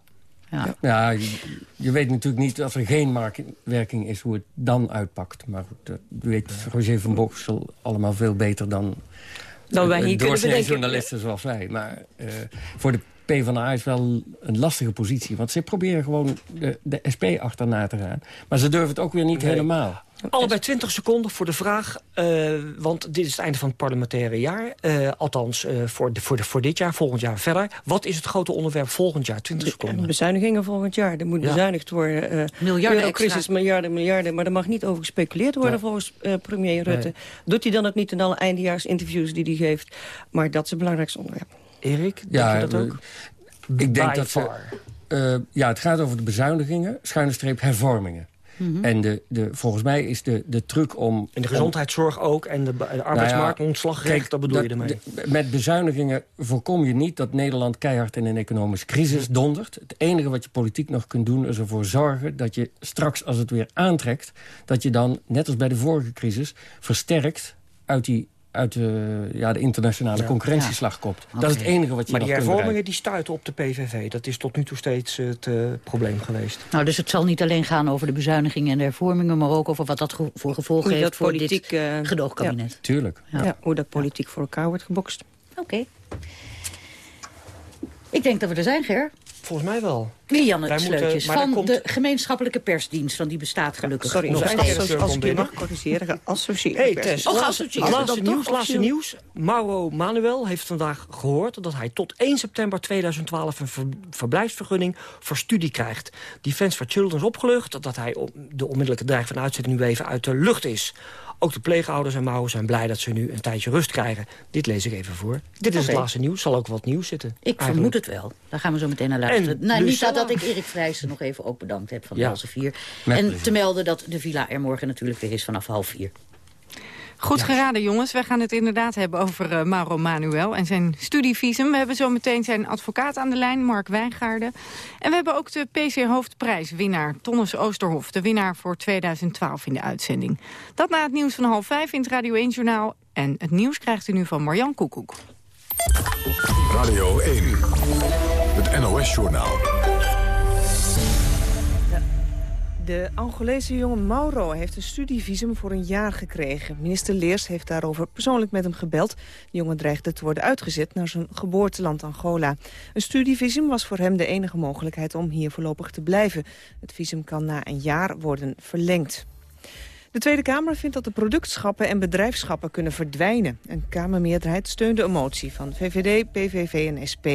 ja, ja je, je, weet natuurlijk niet als er geen marktwerking is hoe het dan uitpakt. Maar goed, dat weet Roger van Boksel allemaal veel beter dan, dan wij hier doorsnee journalisten zoals wij. Maar uh, voor de PvdA is wel een lastige positie. Want ze proberen gewoon de, de SP achterna te gaan. Maar ze durven het ook weer niet nee. helemaal. Allebei 20 seconden voor de vraag, uh, want dit is het einde van het parlementaire jaar. Uh, althans, uh, voor, de, voor, de, voor dit jaar, volgend jaar verder. Wat is het grote onderwerp volgend jaar? 20 seconden. De bezuinigingen volgend jaar. Er moet ja. bezuinigd worden. miljarden crisis, miljarden, miljarden. Maar er mag niet over gespeculeerd worden volgens premier Rutte. Nee. Doet hij dan ook niet in alle eindejaarsinterviews die hij geeft. Maar dat is het belangrijkste onderwerp. Erik, denk ja, je dat ook? Ik denk dat ze, uh, ja, het gaat over de bezuinigingen, schuine streep hervormingen. Mm -hmm. En de, de, volgens mij is de, de truc om... In de gezondheidszorg ook en de, de arbeidsmarkt, nou ja, ontslagrecht, dat bedoel dat, je ermee? De, met bezuinigingen voorkom je niet dat Nederland keihard in een economische crisis dondert. Het enige wat je politiek nog kunt doen is ervoor zorgen dat je straks als het weer aantrekt... dat je dan, net als bij de vorige crisis, versterkt uit die uit de, ja, de internationale concurrentieslag kopt. Dat is het enige wat je Maar die nog kunt hervormingen die stuiten op de PVV. Dat is tot nu toe steeds het uh, probleem geweest. Nou, dus het zal niet alleen gaan over de bezuinigingen en de hervormingen... maar ook over wat dat ge voor gevolgen heeft voor politiek, dit uh, gedoogkabinet. Ja. Tuurlijk. Ja. hoe dat politiek voor elkaar wordt gebokst. Oké. Okay. Ik denk dat we er zijn, Ger. Volgens mij wel. Lianne Wij Sleutjes moeten, van komt... de gemeenschappelijke persdienst. Want die bestaat gelukkig. Sorry, nog steeds. Als ik je mag corrigeren, geassocieerde hey, oh, laatste, laatste nieuws, laatste nieuws. Mauro Manuel heeft vandaag gehoord dat hij tot 1 september 2012 een ver, verblijfsvergunning voor studie krijgt. Defense for Children is opgelucht dat hij de onmiddellijke dreig van uitzetting nu even uit de lucht is. Ook de pleegouders en Mouwen zijn blij dat ze nu een tijdje rust krijgen. Dit lees ik even voor. Dit is okay. het laatste nieuws. Zal ook wat nieuws zitten. Ik eigenlijk. vermoed het wel. Daar gaan we zo meteen naar luisteren. En nou, niet dat ik Erik Vrijsen nog even ook bedankt heb van ja. de vier. En te melden dat de villa er morgen natuurlijk weer is vanaf half vier. Goed geraden, jongens. We gaan het inderdaad hebben over uh, Mauro Manuel en zijn studievisum. We hebben zo meteen zijn advocaat aan de lijn, Mark Wijngaarden. En we hebben ook de PC Hoofdprijswinnaar, Tonnes Oosterhof... de winnaar voor 2012 in de uitzending. Dat na het nieuws van half vijf in het Radio 1-journaal. En het nieuws krijgt u nu van Marjan Koekoek. Radio 1, het NOS-journaal. De Angolese jongen Mauro heeft een studievisum voor een jaar gekregen. Minister Leers heeft daarover persoonlijk met hem gebeld. De jongen dreigde te worden uitgezet naar zijn geboorteland Angola. Een studievisum was voor hem de enige mogelijkheid om hier voorlopig te blijven. Het visum kan na een jaar worden verlengd. De Tweede Kamer vindt dat de productschappen en bedrijfschappen kunnen verdwijnen. Een Kamermeerderheid steunt de motie van VVD, PVV en SP.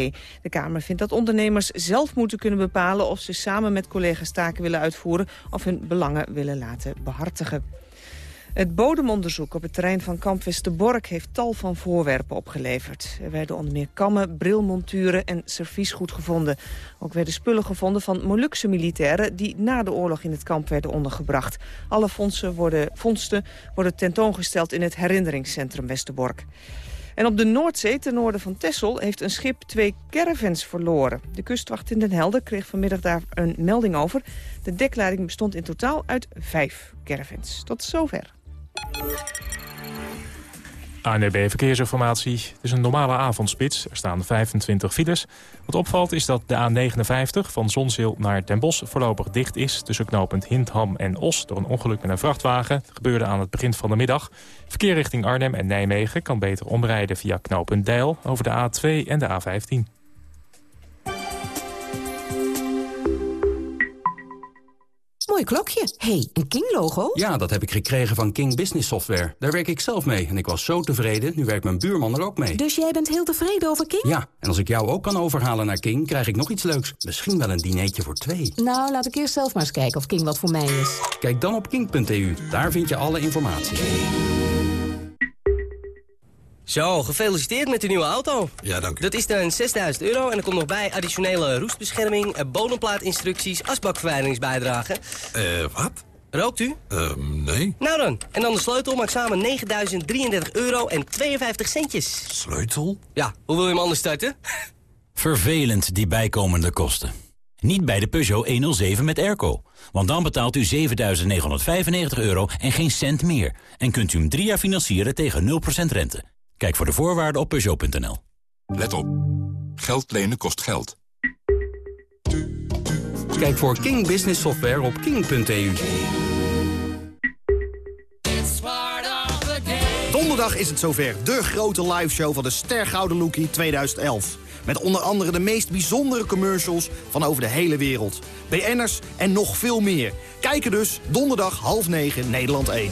De Kamer vindt dat ondernemers zelf moeten kunnen bepalen... of ze samen met collega's taken willen uitvoeren... of hun belangen willen laten behartigen. Het bodemonderzoek op het terrein van kamp Westerbork heeft tal van voorwerpen opgeleverd. Er werden onder meer kammen, brilmonturen en serviesgoed gevonden. Ook werden spullen gevonden van Molukse militairen die na de oorlog in het kamp werden ondergebracht. Alle worden, vondsten worden tentoongesteld in het herinneringscentrum Westerbork. En op de Noordzee, ten noorden van Texel, heeft een schip twee caravans verloren. De kustwacht in Den Helder kreeg vanmiddag daar een melding over. De deklading bestond in totaal uit vijf caravans. Tot zover. ANB e Verkeersinformatie. Het is een normale avondspits. Er staan 25 files. Wat opvalt is dat de A59 van Zonzeel naar Den Bosch voorlopig dicht is... tussen knooppunt Hindham en Os door een ongeluk met een vrachtwagen. Gebeurde aan het begin van de middag. Verkeer richting Arnhem en Nijmegen kan beter omrijden via knooppunt Deil... over de A2 en de A15. Mooi klokje. hey, een King-logo? Ja, dat heb ik gekregen van King Business Software. Daar werk ik zelf mee en ik was zo tevreden. Nu werkt mijn buurman er ook mee. Dus jij bent heel tevreden over King? Ja, en als ik jou ook kan overhalen naar King, krijg ik nog iets leuks. Misschien wel een dineetje voor twee. Nou, laat ik eerst zelf maar eens kijken of King wat voor mij is. Kijk dan op king.eu. Daar vind je alle informatie. Zo, gefeliciteerd met uw nieuwe auto. Ja, dank u. Dat is dan 6000 euro en er komt nog bij additionele roestbescherming, eh, bodemplaatinstructies, asbakverwijderingsbijdrage. Eh, wat? Rookt u? Uh, nee. Nou dan, en dan de sleutel maakt samen 9033 euro en 52 centjes. Sleutel? Ja, hoe wil je hem anders starten? Vervelend, die bijkomende kosten. Niet bij de Peugeot 107 met airco. Want dan betaalt u 7.995 euro en geen cent meer. En kunt u hem drie jaar financieren tegen 0% rente. Kijk voor de voorwaarden op Peugeot.nl. Let op. Geld lenen kost geld. Kijk voor King Business Software op king.eu. Donderdag is het zover. De grote liveshow van de Stergouden Lookie 2011. Met onder andere de meest bijzondere commercials van over de hele wereld. BN'ers en nog veel meer. Kijken dus donderdag half negen Nederland 1.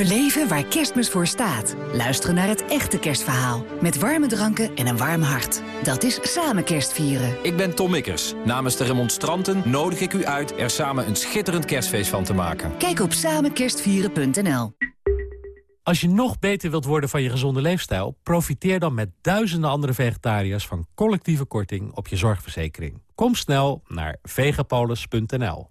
Beleven waar kerstmis voor staat. Luisteren naar het echte kerstverhaal. Met warme dranken en een warm hart. Dat is samen kerstvieren. Ik ben Tom Mikkers. Namens de remonstranten nodig ik u uit er samen een schitterend kerstfeest van te maken. Kijk op samenkerstvieren.nl Als je nog beter wilt worden van je gezonde leefstijl... profiteer dan met duizenden andere vegetariërs... van collectieve korting op je zorgverzekering. Kom snel naar vegapolis.nl.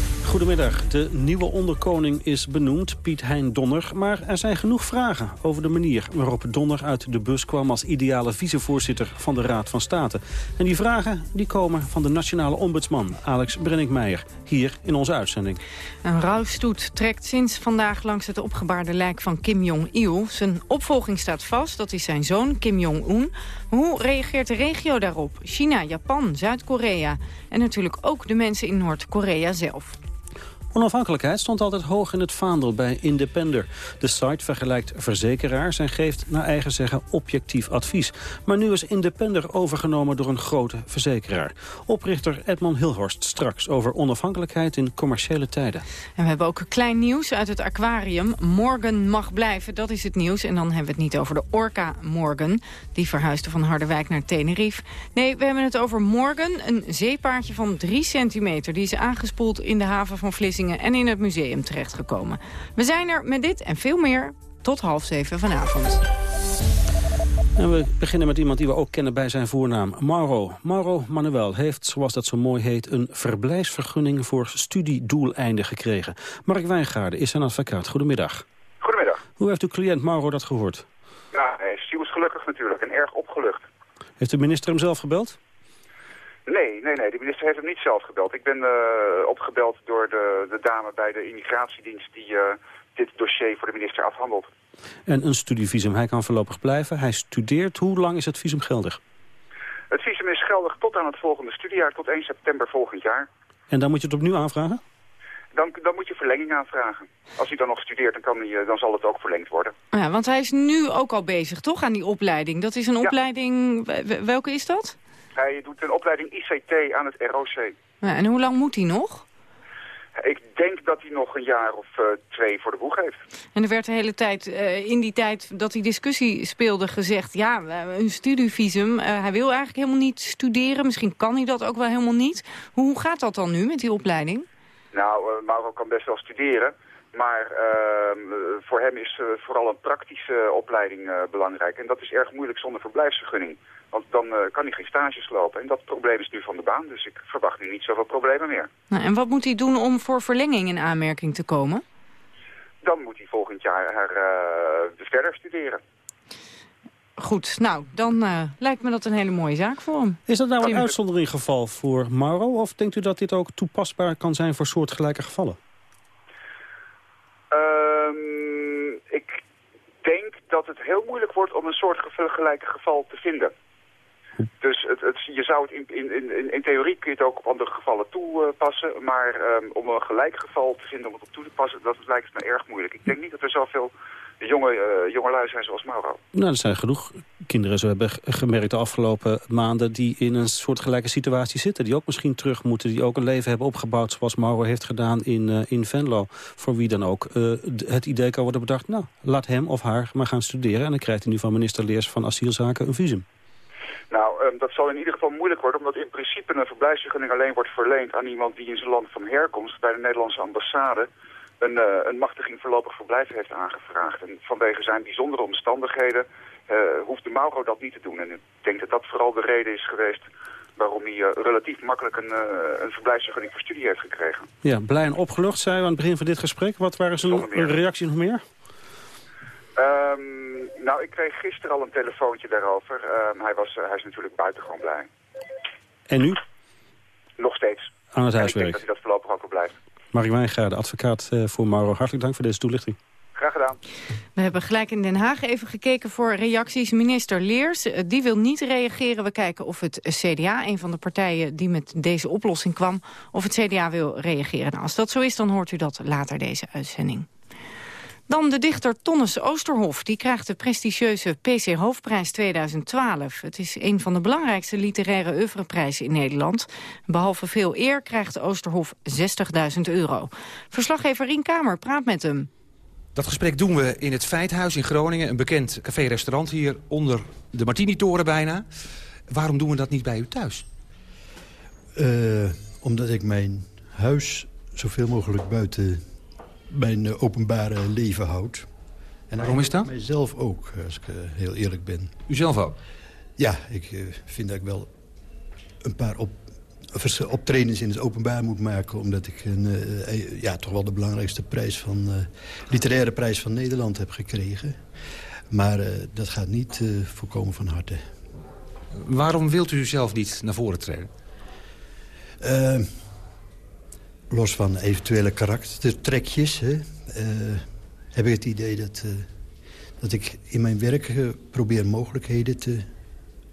Goedemiddag. De nieuwe onderkoning is benoemd, Piet Hein Donner. Maar er zijn genoeg vragen over de manier waarop Donner uit de bus kwam... als ideale vicevoorzitter van de Raad van State. En die vragen die komen van de nationale ombudsman, Alex Brenninkmeijer. Hier in onze uitzending. Een rouwstoet trekt sinds vandaag langs het opgebaarde lijk van Kim Jong-il. Zijn opvolging staat vast, dat is zijn zoon Kim Jong-un. Hoe reageert de regio daarop? China, Japan, Zuid-Korea en natuurlijk ook de mensen in Noord-Korea zelf. Onafhankelijkheid stond altijd hoog in het vaandel bij Independer. De site vergelijkt verzekeraars en geeft naar eigen zeggen objectief advies. Maar nu is Independer overgenomen door een grote verzekeraar. Oprichter Edmond Hilhorst straks over onafhankelijkheid in commerciële tijden. En we hebben ook klein nieuws uit het aquarium. Morgan mag blijven, dat is het nieuws. En dan hebben we het niet over de orca Morgan. Die verhuisde van Harderwijk naar Tenerife. Nee, we hebben het over Morgan, een zeepaardje van 3 centimeter. Die is aangespoeld in de haven van Vlissingen en in het museum terechtgekomen. We zijn er met dit en veel meer tot half zeven vanavond. En we beginnen met iemand die we ook kennen bij zijn voornaam, Mauro. Mauro Manuel heeft, zoals dat zo mooi heet, een verblijfsvergunning voor studiedoeleinden gekregen. Mark Wijngaarden is zijn advocaat. Goedemiddag. Goedemiddag. Hoe heeft uw cliënt Mauro dat gehoord? Ja, hij is zielsgelukkig natuurlijk en erg opgelucht. Heeft de minister hem zelf gebeld? Nee, nee, nee. De minister heeft hem niet zelf gebeld. Ik ben uh, opgebeld door de, de dame bij de immigratiedienst die uh, dit dossier voor de minister afhandelt. En een studievisum. Hij kan voorlopig blijven. Hij studeert. Hoe lang is het visum geldig? Het visum is geldig tot aan het volgende studiejaar, tot 1 september volgend jaar. En dan moet je het opnieuw aanvragen? Dan, dan moet je verlenging aanvragen. Als hij dan nog studeert, dan, kan hij, dan zal het ook verlengd worden. Ja, want hij is nu ook al bezig, toch, aan die opleiding? Dat is een ja. opleiding... Welke is dat? Hij doet een opleiding ICT aan het ROC. Ja, en hoe lang moet hij nog? Ik denk dat hij nog een jaar of uh, twee voor de boeg heeft. En er werd de hele tijd, uh, in die tijd dat die discussie speelde, gezegd... ja, een studievisum, uh, hij wil eigenlijk helemaal niet studeren. Misschien kan hij dat ook wel helemaal niet. Hoe gaat dat dan nu met die opleiding? Nou, Mauro kan best wel studeren. Maar ehm, voor hem is vooral een praktische opleiding belangrijk. En dat is erg moeilijk zonder verblijfsvergunning. Want dan uh, kan hij geen stages lopen. En dat probleem is nu van de baan. Dus ik verwacht nu niet zoveel problemen meer. Nou, en wat moet hij doen om voor verlenging in aanmerking te komen? Dan moet hij volgend jaar her, uh, verder studeren. Goed, nou, dan uh, lijkt me dat een hele mooie zaak voor hem. Is dat nou een uitzonderinggeval voor Mauro? Of denkt u dat dit ook toepasbaar kan zijn voor soortgelijke gevallen? Um, ik denk dat het heel moeilijk wordt om een soortgelijke geval te vinden. Dus het, het, je zou het in, in, in, in, theorie kun je het ook op andere gevallen toepassen. Uh, maar um, om een gelijk geval te vinden om het op toe te passen, dat lijkt me erg moeilijk. Ik denk niet dat er zoveel jonge, uh, jongelui zijn zoals Mauro. Nou, er zijn genoeg kinderen, zo hebben gemerkt de afgelopen maanden... die in een soortgelijke situatie zitten. Die ook misschien terug moeten, die ook een leven hebben opgebouwd... zoals Mauro heeft gedaan in, uh, in Venlo. Voor wie dan ook het idee kan worden bedacht... nou, laat hem of haar maar gaan studeren... en dan krijgt hij nu van minister Leers van Asielzaken een visum. Nou, um, dat zal in ieder geval moeilijk worden, omdat in principe een verblijfsvergunning alleen wordt verleend aan iemand die in zijn land van herkomst bij de Nederlandse ambassade een, uh, een machtiging voorlopig verblijf heeft aangevraagd. En vanwege zijn bijzondere omstandigheden uh, hoeft de Mauro dat niet te doen. En ik denk dat dat vooral de reden is geweest waarom hij uh, relatief makkelijk een, een verblijfsvergunning voor studie heeft gekregen. Ja, blij en opgelucht, zei u aan het begin van dit gesprek. Wat waren zijn reacties nog meer? Nou, ik kreeg gisteren al een telefoontje daarover. Um, hij, was, uh, hij is natuurlijk buitengewoon blij. En nu? Nog steeds. Aan het huiswerk. ik denk dat hij dat voorlopig ook wel blijft. Marie Wijngaard, advocaat uh, voor Mauro. Hartelijk dank voor deze toelichting. Graag gedaan. We hebben gelijk in Den Haag even gekeken voor reacties. Minister Leers, uh, die wil niet reageren. We kijken of het CDA, een van de partijen die met deze oplossing kwam... of het CDA wil reageren. Nou, als dat zo is, dan hoort u dat later deze uitzending. Dan de dichter Tonnes Oosterhof. Die krijgt de prestigieuze PC Hoofdprijs 2012. Het is een van de belangrijkste literaire oeuvreprijzen in Nederland. Behalve veel eer krijgt Oosterhof 60.000 euro. Verslaggever Rien Kamer praat met hem. Dat gesprek doen we in het Feithuis in Groningen. Een bekend café-restaurant hier onder de Martini-toren bijna. Waarom doen we dat niet bij u thuis? Uh, omdat ik mijn huis zoveel mogelijk buiten mijn openbare leven houd. En waarom is dat? Mijzelf ook, als ik uh, heel eerlijk ben. U zelf ook? Ja, ik uh, vind dat ik wel een paar op optredens in het openbaar moet maken... omdat ik een, ja, toch wel de belangrijkste prijs van, literaire prijs van Nederland heb gekregen. Maar dat gaat niet voorkomen van harte. Waarom wilt u zelf niet naar voren treden? Los van eventuele karaktertrekjes... Hè, heb ik het idee dat, dat ik in mijn werk probeer mogelijkheden te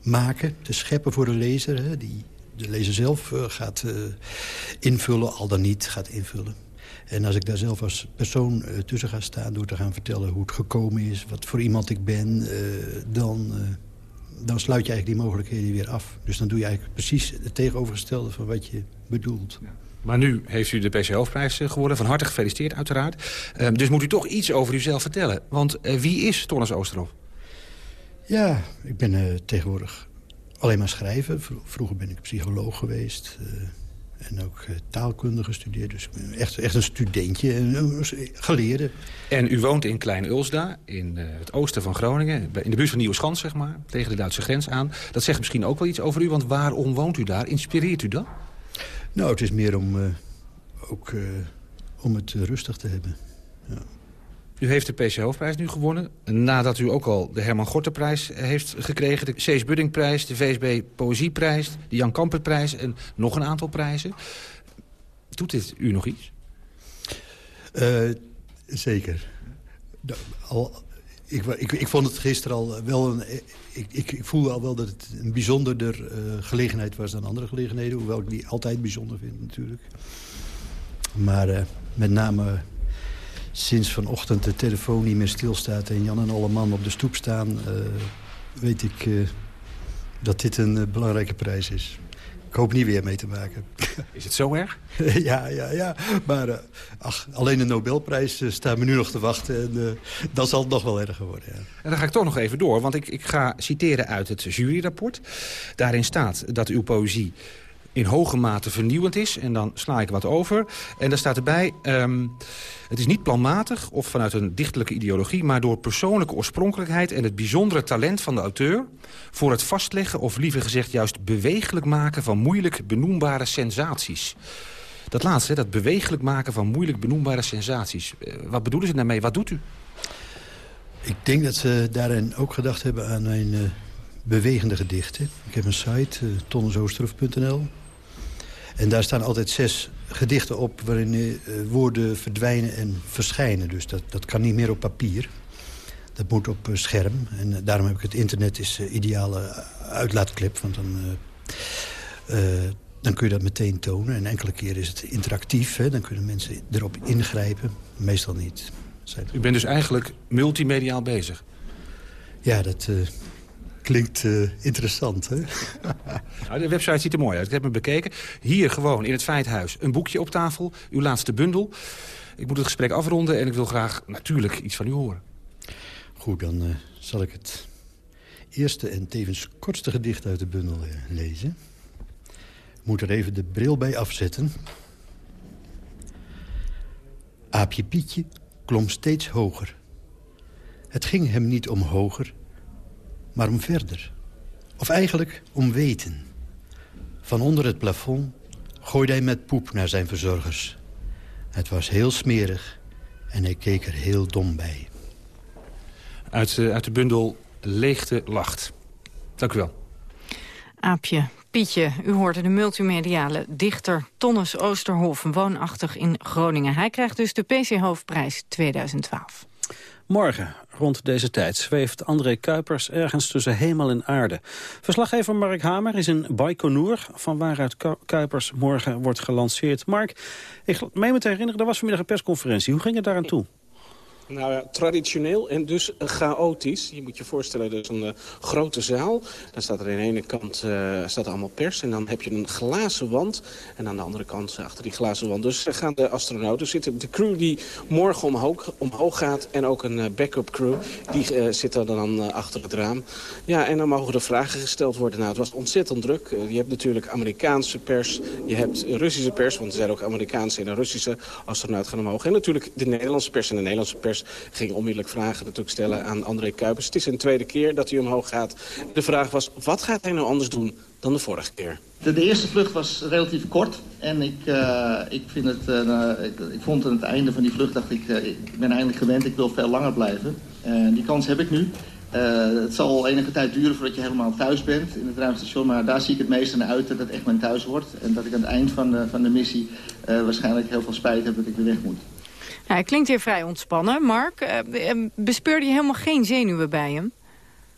maken, te scheppen voor de lezer. Hè, die de lezer zelf uh, gaat uh, invullen, al dan niet gaat invullen. En als ik daar zelf als persoon uh, tussen ga staan... door te gaan vertellen hoe het gekomen is, wat voor iemand ik ben... dan, dan sluit je eigenlijk die mogelijkheden weer af. Dus dan doe je eigenlijk precies het tegenovergestelde van wat je bedoelt. Ja. Maar nu heeft u de PC Hoofdprijs geworden. Van harte gefeliciteerd uiteraard. Ehm, dus moet u toch iets over uzelf vertellen. Want wie is Tonnes Oosterhof? Ja, ik ben tegenwoordig alleen maar schrijven. Vroeger ben ik psycholoog geweest. En ook taalkunde gestudeerd. Dus echt, echt een studentje, een geleerde. En u woont in Klein-Ulsda, in het oosten van Groningen. In de buurt van Nieuweschans, zeg maar. Tegen de Duitse grens aan. Dat zegt misschien ook wel iets over u. Want waarom woont u daar? Inspireert u dat? Nou, het is meer om, ook, om het rustig te hebben. Ja. U heeft de PC Hoofdprijs nu gewonnen. Nadat u ook al de Herman Gorterprijs heeft gekregen. De Cees Buddingprijs, de VSB Poëzieprijs, de Jan Kamperprijs en nog een aantal prijzen. Doet dit u nog iets? Uh, zeker. Al, ik, ik, ik, vond het gisteren al wel een... Ik, ik, ik voelde al wel dat het een bijzonderder uh, gelegenheid was dan andere gelegenheden. Hoewel ik die altijd bijzonder vind natuurlijk. Maar met name sinds vanochtend de telefoon niet meer stilstaat... en Jan en alle man op de stoep staan... Weet ik dat dit een belangrijke prijs is. Ik hoop niet weer mee te maken. Is het zo erg? ja, ja, ja. Maar ach, alleen de Nobelprijs staat me nu nog te wachten. En dan zal het nog wel erger worden. Ja. En dan ga ik toch nog even door. Want ik, ik ga citeren uit het juryrapport. Daarin staat dat uw poëzie in hoge mate vernieuwend is. En dan sla ik wat over. En daar staat erbij... Um, het is niet planmatig of vanuit een dichtelijke ideologie... maar door persoonlijke oorspronkelijkheid en het bijzondere talent van de auteur... voor het vastleggen of liever gezegd juist bewegelijk maken... van moeilijk benoembare sensaties. Dat laatste, dat bewegelijk maken van moeilijk benoembare sensaties. Uh, wat bedoelen ze daarmee? Wat doet u? Ik denk dat ze daarin ook gedacht hebben aan mijn uh, bewegende gedichten. Ik heb een site, uh. En daar staan altijd zes gedichten op waarin uh, woorden verdwijnen en verschijnen. Dus dat, dat kan niet meer op papier. Dat moet op uh, scherm. En uh, daarom heb ik het internet is ideale uitlaatklep. Want dan, dan kun je dat meteen tonen. En enkele keren is het interactief. Hè? Dan kunnen mensen erop ingrijpen. Meestal niet. U bent dus eigenlijk multimediaal bezig? Ja, dat Klinkt uh, interessant, hè? nou, de website ziet er mooi uit. Ik heb hem bekeken. Hier gewoon in het Feithuis een boekje op tafel. Uw laatste bundel. Ik moet het gesprek afronden en ik wil graag natuurlijk iets van u horen. Goed, dan uh, zal ik het eerste en tevens kortste gedicht uit de bundel uh, lezen. Ik moet er even de bril bij afzetten. Aapje Pietje klom steeds hoger. Het ging hem niet om hoger, maar om verder. Of eigenlijk om weten. Van onder het plafond gooide hij met poep naar zijn verzorgers. Het was heel smerig en hij keek er heel dom bij. Uit, uh, uit de bundel Leegte Lacht. Dank u wel. Aapje, Pietje, u hoorde de multimediale dichter Tonnes Oosterhof... woonachtig in Groningen. Hij krijgt dus de PC Hoofdprijs 2012. Morgen, rond deze tijd, zweeft André Kuipers ergens tussen hemel en aarde. Verslaggever Mark Hamer is in Baikonur, van waaruit Kuipers morgen wordt gelanceerd. Mark, ik meen me te herinneren, er was vanmiddag een persconferentie. Hoe ging het daaraan toe? Nou ja, traditioneel en dus chaotisch. Je moet je voorstellen, er is een uh, grote zaal. Dan staat er aan de ene kant uh, staat allemaal pers. En dan heb je een glazen wand. En aan de andere kant, uh, achter die glazen wand, dus gaan de astronauten zitten. De crew die morgen omhoog, omhoog gaat. En ook een backup crew. Die zit er dan achter het raam. Ja, en dan mogen er vragen gesteld worden. Nou, het was ontzettend druk. je hebt natuurlijk Amerikaanse pers. Je hebt Russische pers, want er zijn ook Amerikaanse en Russische astronauten gaan omhoog. En natuurlijk de Nederlandse pers en de Nederlandse pers ging onmiddellijk vragen natuurlijk stellen aan André Kuipers. Het is een tweede keer dat hij omhoog gaat. De vraag was, wat gaat hij nou anders doen dan de vorige keer. De, eerste vlucht was relatief kort. En ik, uh, ik, vind het, uh, ik, ik, vond aan het einde van die vlucht, dacht ik, uh, ik ben eindelijk gewend, ik wil veel langer blijven. En die kans heb ik nu. het zal enige tijd duren voordat je helemaal thuis bent in het ruimtestation. Maar daar zie ik het meeste naar uit dat het echt mijn thuis wordt. En dat ik aan het eind van de, van de missie waarschijnlijk heel veel spijt heb dat ik weer weg moet. Ja, hij klinkt hier vrij ontspannen. Mark, bespeurde je helemaal geen zenuwen bij hem?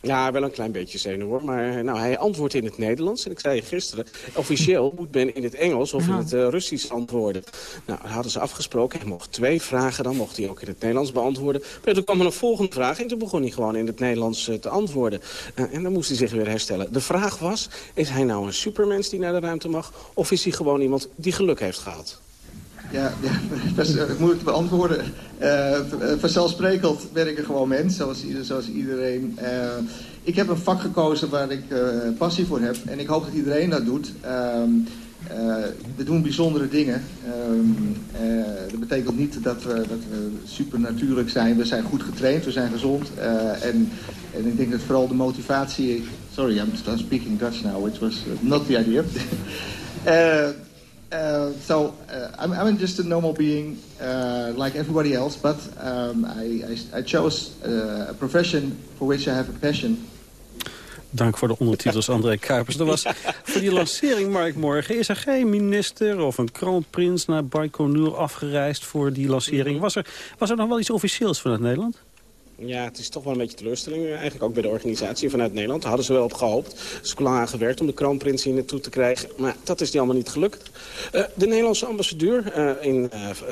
Ja, wel een klein beetje zenuw hoor. Maar eh, nou, hij antwoordt in het Nederlands. En ik zei gisteren, officieel moet men in het Engels of in het uh, Russisch antwoorden. Nou, hadden ze afgesproken. Hij mocht twee vragen, dan mocht hij ook in het Nederlands beantwoorden. Maar toen kwam er een volgende vraag en toen begon hij gewoon in het Nederlands uh, te antwoorden. en dan moest hij zich weer herstellen. De vraag was, is hij nou een supermens die naar de ruimte mag? Of is hij gewoon iemand die geluk heeft gehad? Ja, ja best moeilijk te beantwoorden. Uh, vanzelfsprekend ben ik er gewoon mens, zoals, zoals iedereen. Ik heb een vak gekozen waar ik passie voor heb. En ik hoop dat iedereen dat doet. Um, we doen bijzondere dingen. Um, dat betekent niet dat we, dat supernatuurlijk zijn. We zijn goed getraind, we zijn gezond. en, en ik denk dat vooral de motivatie... Sorry, I'm speaking Dutch now, which was not the idea. Uh, so uh, I'm, I'm, just a normal being uh, like everybody else, but um, I, I, I, chose uh, a profession for which I have a passion. Dank voor de ondertitels, André Kuipers. Was voor die lancering, Mark, morgen. Is er geen minister of een kroonprins naar Baikonur afgereisd voor die lancering? Was er, was er nog wel iets officieels vanuit Nederland? Ja, het is toch wel een beetje teleurstelling. Eh, eigenlijk ook bij de organisatie vanuit Nederland. Daar hadden ze wel op gehoopt. Ze is lang aan gewerkt om de kroonprins hier naartoe te krijgen. Maar dat is niet allemaal niet gelukt. Uh, de Nederlandse ambassadeur, uh, in,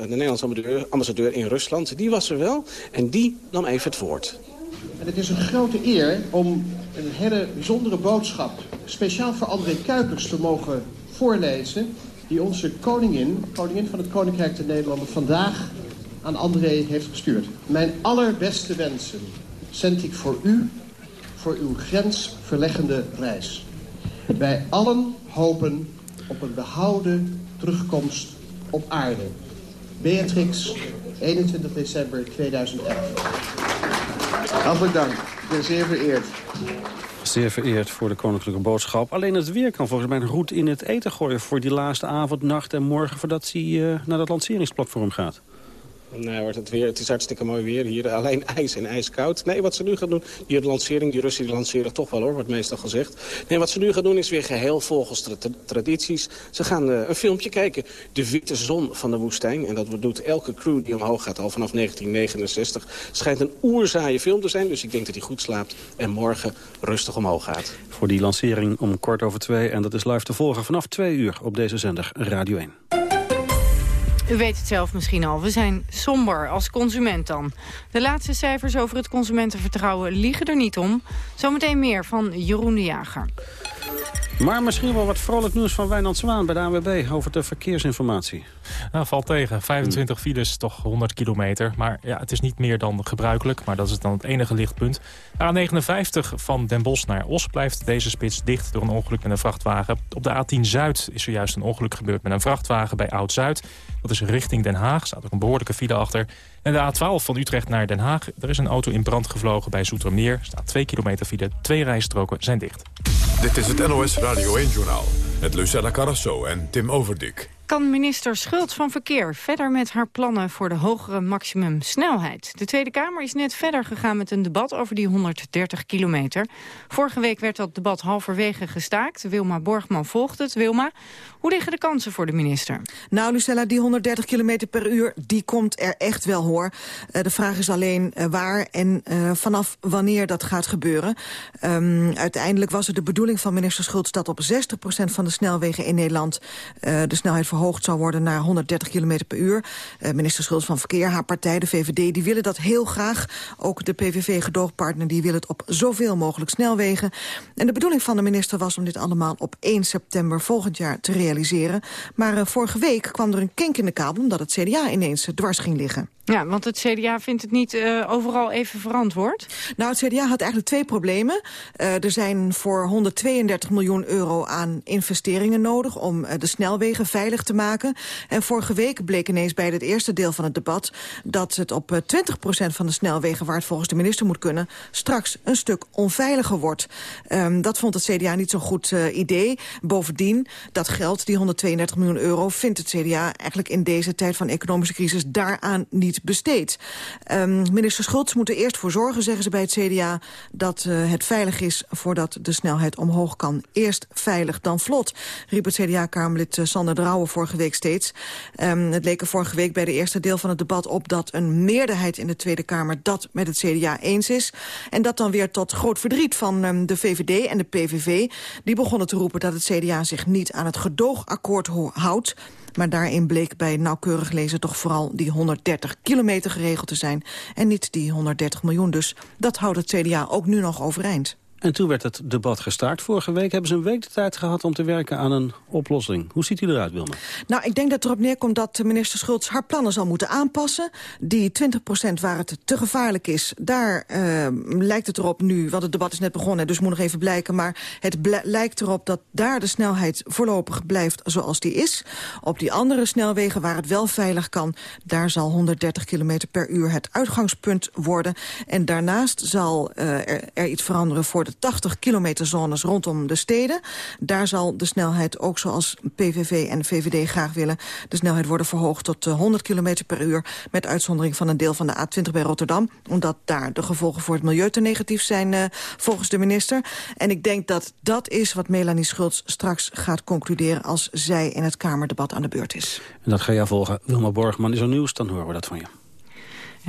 de Nederlandse ambassadeur, ambassadeur in Rusland, die was er wel. En die nam even het woord. En het is een grote eer om een hele bijzondere boodschap... speciaal voor André Kuipers te mogen voorlezen... die onze koningin, koningin van het Koninkrijk der Nederlanden... vandaag aan André heeft gestuurd. Mijn allerbeste wensen zend ik voor u, voor uw grensverleggende reis. Wij allen hopen op een behouden terugkomst op aarde. Beatrix, 21 december 2011. Hartelijk dank. Ik ben zeer vereerd. Zeer vereerd voor de koninklijke boodschap. Alleen het weer kan volgens mij een roet in het eten gooien... voor die laatste avond, nacht en morgen... voordat hij uh, naar dat lanceringsplatform gaat. Nee wordt het, weer, het is hartstikke mooi weer hier. Alleen ijs en ijskoud. Nee, wat ze nu gaan doen, die lancering, die Russen die lanceren toch wel hoor, wordt meestal gezegd. Nee, wat ze nu gaan doen is weer geheel volgens tradities. Ze gaan uh, een filmpje kijken, De Witte Zon van de Woestijn. En dat doet elke crew die omhoog gaat al vanaf 1969. Schijnt een oerzaaie film te zijn, dus ik denk dat hij goed slaapt. En morgen rustig omhoog gaat. Voor die lancering om kwart over twee. En dat is live te volgen vanaf twee uur op deze zender Radio 1. U weet het zelf misschien al, we zijn somber als consument dan. De laatste cijfers over het consumentenvertrouwen liegen er niet om. Zometeen meer van Jeroen de Jager. Maar misschien wel wat vrolijk nieuws van Wijnand Zwaan bij de ANWB over de verkeersinformatie. Nou, valt tegen. 25 hmm. files, toch 100 kilometer. Maar ja, het is niet meer dan gebruikelijk, maar dat is dan het enige lichtpunt. A59 van Den Bosch naar Os blijft deze spits dicht door een ongeluk met een vrachtwagen. Op de A10 Zuid is er juist een ongeluk gebeurd met een vrachtwagen bij Oud-Zuid. Dat is richting Den Haag, staat ook een behoorlijke file achter. En de A12 van Utrecht naar Den Haag. Er is een auto in brand gevlogen bij Zoetermeer. staat 2 kilometer file, twee rijstroken zijn dicht. Dit is het NOS Radio 1-journaal met Lucella Carrasso en Tim Overdik kan minister Schult van Verkeer verder met haar plannen voor de hogere maximumsnelheid. De Tweede Kamer is net verder gegaan met een debat over die 130 kilometer. Vorige week werd dat debat halverwege gestaakt. Wilma Borgman volgt het. Wilma, hoe liggen de kansen voor de minister? Nou, Lucella, die 130 kilometer per uur, die komt er echt wel, hoor. Uh, de vraag is alleen uh, waar en uh, vanaf wanneer dat gaat gebeuren. Um, uiteindelijk was het de bedoeling van minister Schultz... dat op 60% van de snelwegen in Nederland de snelheid verhoogd zou worden... naar 130 kilometer per uur. minister Schultz van Verkeer, haar partij, de VVD, die willen dat heel graag. Ook de PVV-gedoogpartner, die wil het op zoveel mogelijk snelwegen. En de bedoeling van de minister was om dit allemaal op 1 september volgend jaar te realiseren. Maar uh, vorige week kwam er een kink in de kabel omdat het CDA ineens dwars ging liggen. Ja, want het CDA vindt het niet uh, overal even verantwoord? Nou, het CDA had eigenlijk twee problemen. Uh, er zijn voor 132 miljoen euro aan investeringen nodig... om uh, de snelwegen veilig te maken. En vorige week bleek ineens bij het eerste deel van het debat... dat het op 20% van de snelwegen, waar het volgens de minister moet kunnen... straks een stuk onveiliger wordt. Um, dat vond het CDA niet zo'n goed idee. Bovendien, dat geld, die 132 miljoen euro... vindt het CDA eigenlijk in deze tijd van economische crisis daaraan niet besteed. Um, minister Schultz moet er eerst voor zorgen, zeggen ze bij het CDA... dat uh, het veilig is voordat de snelheid omhoog kan. Eerst veilig, dan vlot, riep het CDA-kamerlid uh, Sander Drouwen vorige week steeds. Um, het leek er vorige week bij de eerste deel van het debat op... dat een meerderheid in de Tweede Kamer dat met het CDA eens is. En dat dan weer tot groot verdriet van um, de VVD en de PVV. Die begonnen te roepen dat het CDA zich niet aan het gedoogakkoord houdt... Maar daarin bleek bij nauwkeurig lezen toch vooral die 130 kilometer geregeld te zijn. En niet die 130 miljoen. Dus dat houdt het CDA ook nu nog overeind. En toen werd het debat gestart. Vorige week hebben ze een week de tijd gehad om te werken aan een oplossing. Hoe ziet u eruit, Wilma? Nou, ik denk dat erop neerkomt dat minister Schultz haar plannen zal moeten aanpassen. Die 20% waar het te gevaarlijk is, daar uh, lijkt het erop nu... want het debat is net begonnen, dus moet nog even blijken... maar het lijkt erop dat daar de snelheid voorlopig blijft zoals die is. Op die andere snelwegen waar het wel veilig kan... daar zal 130 km per uur het uitgangspunt worden. En daarnaast zal uh, er, er iets veranderen voor de 80 kilometer zones rondom de steden. Daar zal de snelheid, ook zoals PVV en VVD graag willen... de snelheid worden verhoogd tot 100 eh, kilometer per uur... met uitzondering van een deel van de A20 bij Rotterdam. Omdat daar de gevolgen voor het milieu te negatief zijn uh, volgens de minister. En ik denk dat dat is wat Melanie Schultz straks gaat concluderen... als zij in het Kamerdebat aan de beurt is. En dat ga je volgen. Wilma Borgman is er nieuws, dan horen we dat van je.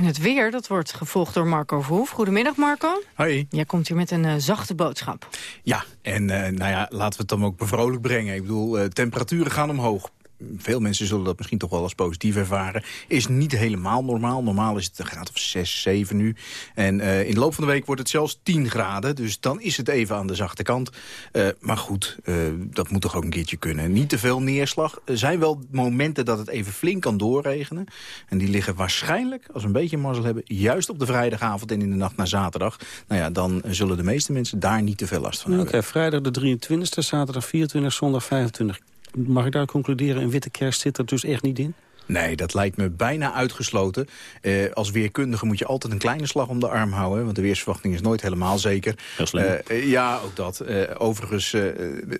En het weer, dat wordt gevolgd door Marco Verhoef. Goedemiddag Marco. Hoi. Jij komt hier met een uh, zachte boodschap. Ja, en uh, nou ja, laten we het dan ook bevrolijk brengen. Ik bedoel, uh, temperaturen gaan omhoog veel mensen zullen dat misschien toch wel als positief ervaren... is niet helemaal normaal. Normaal is het een graad of 6, 7 nu. En uh, in de loop van de week wordt het zelfs 10 graden. Dus dan is het even aan de zachte kant. Uh, maar goed, uh, dat moet toch ook een keertje kunnen. Niet te veel neerslag. Er zijn wel momenten dat het even flink kan doorregenen. En die liggen waarschijnlijk, als we een beetje mazzel hebben... juist op de vrijdagavond en in de nacht naar zaterdag. Nou ja, dan zullen de meeste mensen daar niet te veel last van hebben. Oké, vrijdag de 23e, zaterdag 24, zondag 25 mag ik daar concluderen, een witte kerst zit er dus echt niet in? Nee, dat lijkt me bijna uitgesloten. Eh, als weerkundige moet je altijd een kleine slag om de arm houden. Want de weersverwachting is nooit helemaal zeker. Uh, ja, ook dat. Uh, overigens,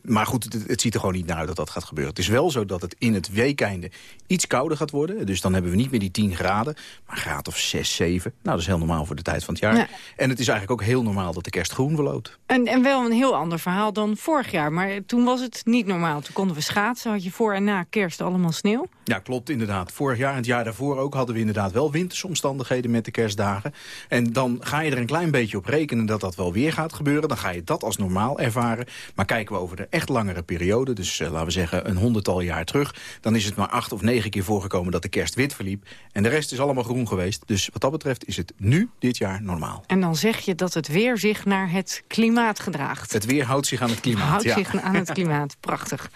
maar goed, het, het, ziet er gewoon niet naar uit dat dat gaat gebeuren. Het is wel zo dat het in het weekeinde iets kouder gaat worden. Dus dan hebben we niet meer die 10 graden. Maar graad of 6, 7. Nou, dat is heel normaal voor de tijd van het jaar. Ja. En het is eigenlijk ook heel normaal dat de kerst groen verloopt. En, en wel een heel ander verhaal dan vorig jaar. Maar toen was het niet normaal. Toen konden we schaatsen. Had je voor en na kerst allemaal sneeuw. Ja, klopt inderdaad. Vorig jaar en het jaar daarvoor ook hadden we inderdaad wel wintersomstandigheden met de kerstdagen. En dan ga je er een klein beetje op rekenen dat dat wel weer gaat gebeuren. Dan ga je dat als normaal ervaren. Maar kijken we over de echt langere periode, dus uh, laten we zeggen een honderdtal jaar terug... dan is het maar acht of negen keer voorgekomen dat de kerst wit verliep. En de rest is allemaal groen geweest. Dus wat dat betreft is het nu, dit jaar, normaal. En dan zeg je dat het weer zich naar het klimaat gedraagt. Het weer houdt zich aan het klimaat, Houdt ja. zich aan het klimaat, prachtig.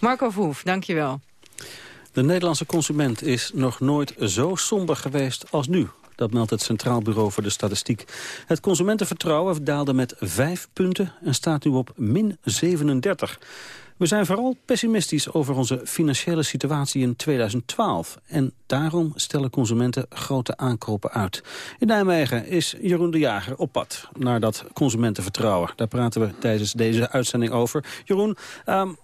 Marco Verhoef, dank je wel. De Nederlandse consument is nog nooit zo somber geweest als nu. Dat meldt het Centraal Bureau voor de Statistiek. Het consumentenvertrouwen daalde met 5 punten en staat nu op min 37. We zijn vooral pessimistisch over onze financiële situatie in 2012. En daarom stellen consumenten grote aankopen uit. In Nijmegen is Jeroen de Jager op pad naar dat consumentenvertrouwen. Daar praten we tijdens deze uitzending over. Jeroen, um,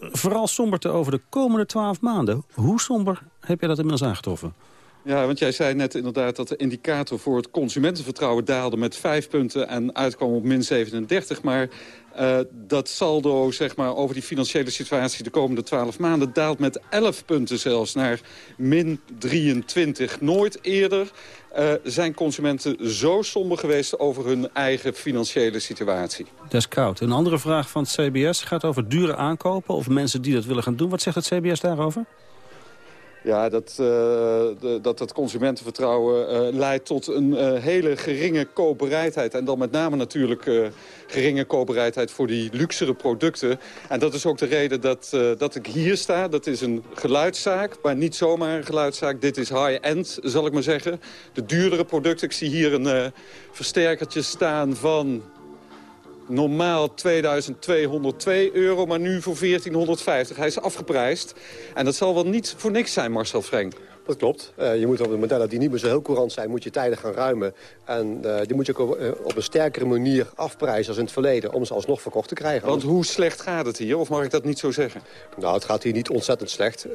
vooral somberte over de komende twaalf maanden. Hoe somber heb jij dat inmiddels aangetroffen? Ja, want jij zei net inderdaad dat de indicator voor het consumentenvertrouwen daalde met vijf punten en uitkwam op min 37. Maar uh, dat saldo zeg maar, over die financiële situatie de komende twaalf maanden daalt met 11 punten zelfs naar min 23. Nooit eerder uh, zijn consumenten zo somber geweest over hun eigen financiële situatie. Dat is koud. Een andere vraag van het CBS gaat over dure aankopen of mensen die dat willen gaan doen. Wat zegt het CBS daarover? Ja, dat, de, dat het consumentenvertrouwen uh, leidt tot een uh, hele geringe koopbereidheid. En dan met name natuurlijk geringe koopbereidheid voor die luxere producten. En dat is ook de reden dat, dat ik hier sta. Dat is een geluidszaak, maar niet zomaar een geluidszaak. Dit is high-end, zal ik maar zeggen. De duurdere producten. Ik zie hier een versterkertje staan van normaal 2202 euro, maar nu voor 1450. Hij is afgeprijsd. En dat zal wel niet voor niks zijn, Marcel Frank. Dat klopt. Uh, je moet op de modellen die niet meer zo heel courant zijn, moet je tijden gaan ruimen. En uh, die moet je ook uh, op een sterkere manier afprijzen als in het verleden... om ze alsnog verkocht te krijgen. Want hoe slecht gaat het hier? Of mag ik dat niet zo zeggen? Nou, het gaat hier niet ontzettend slecht.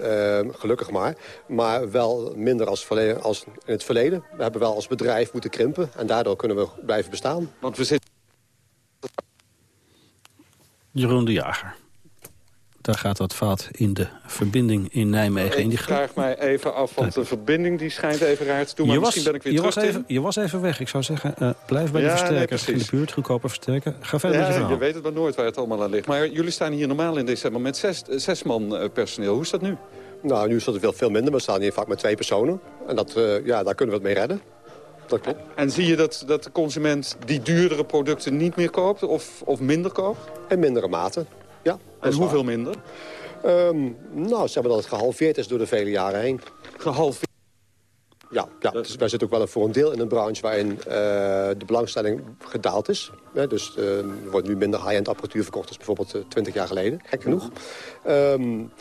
gelukkig maar. Maar wel minder als, verleden, als in het verleden. We hebben wel als bedrijf moeten krimpen. En daardoor kunnen we blijven bestaan. Want we zitten Jeroen de Jager. Daar gaat wat fout in de verbinding in Nijmegen. Ik vraag mij even af, want de verbinding die schijnt even raar te doen. Maar je misschien was, ben ik weer je terug was even, Je was even weg. Ik zou zeggen, uh, blijf bij de versterkers in de buurt. Goedkoper versterken. Ga verder ja, met je verhaal. Je weet het maar nooit waar het allemaal aan ligt. Maar jullie staan hier normaal in december met zes, zes man uh, personeel. Hoe is dat nu? Nou, nu is dat veel, veel minder. We staan hier vaak met twee personen. En dat, uh, ja, daar kunnen we het mee redden. Dat klopt. En zie je dat, dat de consument die duurdere producten niet meer koopt of, of minder koopt? In mindere mate, ja. En hoeveel minder? Um, nou, ze hebben dat het gehalveerd is door de vele jaren heen. Gehalveerd? Ja, ja. Dus wij zitten ook wel voor een deel in een branche waarin uh, de belangstelling gedaald is. Ja, dus uh, er wordt nu minder high-end apparatuur verkocht als bijvoorbeeld uh, 20 jaar geleden. Gek genoeg. Um,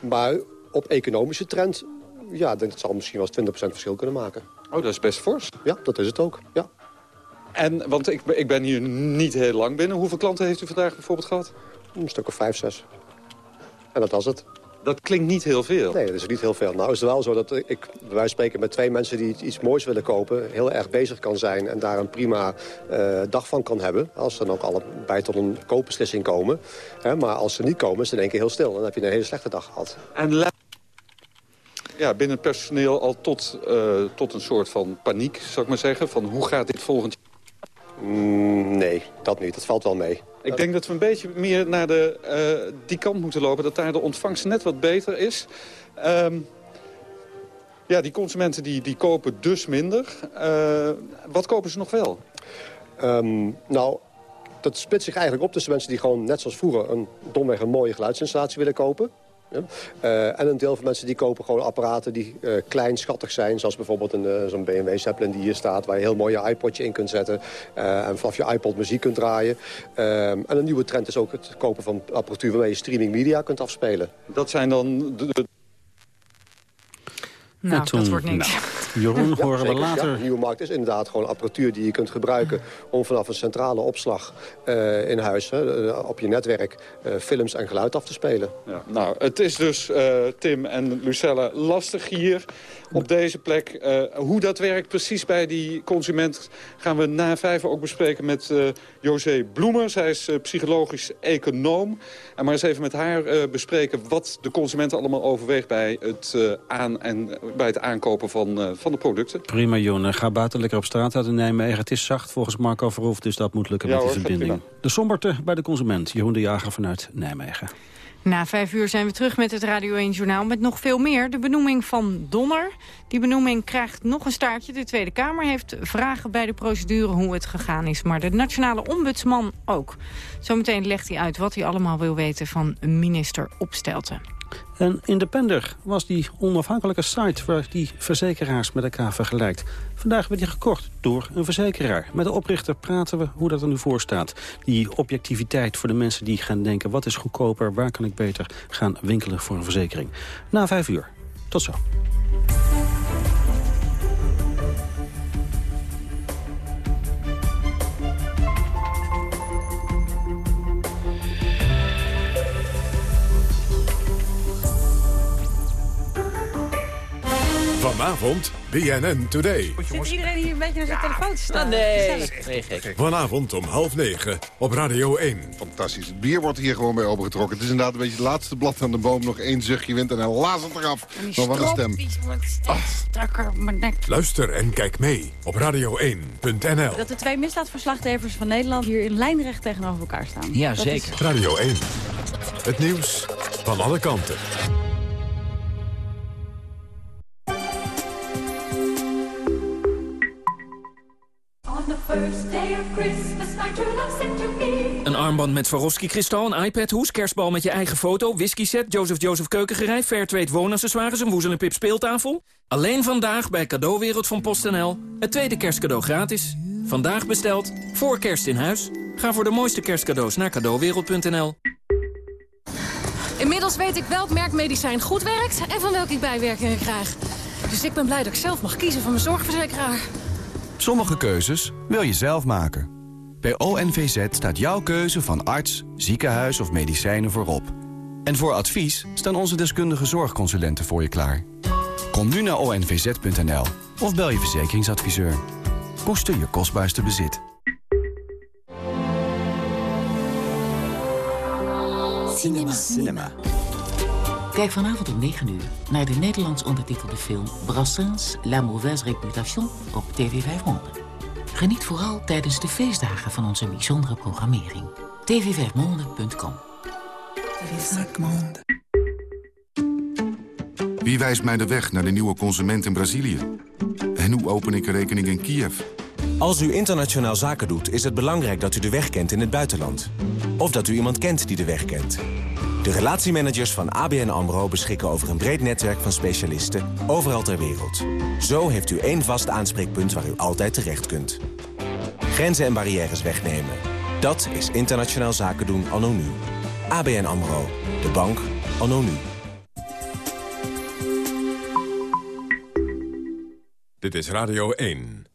maar op economische trend, ja, denk dat zal misschien wel eens 20% verschil kunnen maken. Oh, dat is best fors. Ja, dat is het ook, ja. En, want ik, ik ben hier niet heel lang binnen. Hoeveel klanten heeft u vandaag bijvoorbeeld gehad? Een stuk of vijf, zes. En dat was het. Dat klinkt niet heel veel. Nee, dat is niet heel veel. Nou is het wel zo dat ik, wij spreken met twee mensen die iets moois willen kopen... heel erg bezig kan zijn en daar een prima uh, dag van kan hebben. Als ze dan ook allebei tot een koopbeslissing komen. Hè, maar als ze niet komen, is het in één keer heel stil. Dan heb je een hele slechte dag gehad. En ja, binnen het personeel al tot, uh, tot een soort van paniek, zou ik maar zeggen? Van hoe gaat dit volgend jaar? Mm, nee, dat niet. Dat valt wel mee. Ik denk dat we een beetje meer naar de, uh, die kant moeten lopen. Dat daar de ontvangst net wat beter is. Um, ja, die consumenten die, die kopen dus minder. Uh, wat kopen ze nog wel? Um, nou, dat splitst zich eigenlijk op tussen mensen die gewoon net zoals vroeger... een domweg een mooie geluidsinstallatie willen kopen. Ja. Uh, en een deel van mensen die kopen gewoon apparaten die uh, klein, schattig zijn. Zoals bijvoorbeeld uh, zo'n BMW Zeppelin die hier staat... waar je heel mooi je iPodje in kunt zetten. en vanaf je iPod muziek kunt draaien. en een nieuwe trend is ook het kopen van apparatuur... waarmee je streaming media kunt afspelen. Dat zijn dan de, nou, toen, dat wordt niks. Nou, Jeroen ja, horen we later. Ja, de nieuwe markt is inderdaad gewoon apparatuur die je kunt gebruiken... om vanaf een centrale opslag uh, in huis, uh, op je netwerk... Uh, films en geluid af te spelen. Ja, nou, het is dus, Tim en Lucella, lastig hier op deze plek. hoe dat werkt precies bij die consument... gaan we na vijf ook bespreken met José Bloemer. Zij is psychologisch econoom. En maar eens even met haar bespreken wat de consument allemaal overweegt... bij het aan- en bij het aankopen van, uh, van de producten. Prima, Jon. Ga buiten lekker op straat uit in Nijmegen. Het is zacht volgens Marco Verhoef, dus dat moet lukken ja, met die verbinding. De somberte bij de consument. Jeroen de Jager vanuit Nijmegen. Na vijf uur zijn we terug met het Radio 1 Journaal met nog veel meer. De benoeming van Donner. Die benoeming krijgt nog een staartje. De Tweede Kamer heeft vragen bij de procedure hoe het gegaan is. Maar de nationale ombudsman ook. Zometeen legt hij uit wat hij allemaal wil weten van minister Opstelten. En Independer was die onafhankelijke site waar die verzekeraars met elkaar vergelijkt. Vandaag werd die gekocht door een verzekeraar. Met de oprichter praten we hoe dat er nu voor staat. Die objectiviteit voor de mensen die gaan denken... wat is goedkoper, waar kan ik beter gaan winkelen voor een verzekering. Na vijf uur. Tot zo. Vanavond BNN Today. Zit iedereen hier een beetje naar zijn telefoon te staan? nee. nee, gek. Vanavond om half negen op Radio 1. Fantastisch. Het bier wordt hier gewoon bij opengetrokken. Het is inderdaad een beetje het laatste blad aan de boom. Nog één zuchtje wind en hij laat het eraf. Nog wat een stem. Die steeds strakker mijn nek. Luister en kijk mee op radio1.nl. Dat de twee misdaadverslaggevers van Nederland hier in lijnrecht tegenover elkaar staan. Ja, zeker. Radio 1. Het nieuws van alle kanten. Een armband met Swarovski kristal, een iPad, hoes, kerstbal met je eigen foto... whisky set, Joseph Joseph keukengerij, Fairtrade woonaccessoires... een Woezel en Pip speeltafel. Alleen vandaag bij Cadeauwereld van PostNL. Het tweede kerstcadeau gratis. Vandaag besteld, voor kerst in huis. Ga voor de mooiste kerstcadeaus naar cadeauwereld.nl. Inmiddels weet ik welk merk medicijn goed werkt en van welke ik bijwerkingen krijg. Dus ik ben blij dat ik zelf mag kiezen van mijn zorgverzekeraar. Sommige keuzes wil je zelf maken. Bij ONVZ staat jouw keuze van arts, ziekenhuis of medicijnen voorop. En voor advies staan onze deskundige zorgconsulenten voor je klaar. Kom nu naar onvz.nl of bel je verzekeringsadviseur. Koester je kostbaarste bezit. Cinema. Cinema. Kijk vanavond om 9 uur naar de Nederlands ondertitelde film... Brassens, La Mauvaise Réputation op TV 5 Monde. Geniet vooral tijdens de feestdagen van onze bijzondere programmering. tv5monde.com Wie wijst mij de weg naar de nieuwe consument in Brazilië? En hoe open ik een rekening in Kiev? Als u internationaal zaken doet, is het belangrijk dat u de weg kent in het buitenland. Of dat u iemand kent die de weg kent. De relatiemanagers van ABN AMRO beschikken over een breed netwerk van specialisten overal ter wereld. Zo heeft u één vast aanspreekpunt waar u altijd terecht kunt. Grenzen en barrières wegnemen. Dat is internationaal zaken doen anno nu. ABN AMRO. De bank anno nu. Dit is Radio 1.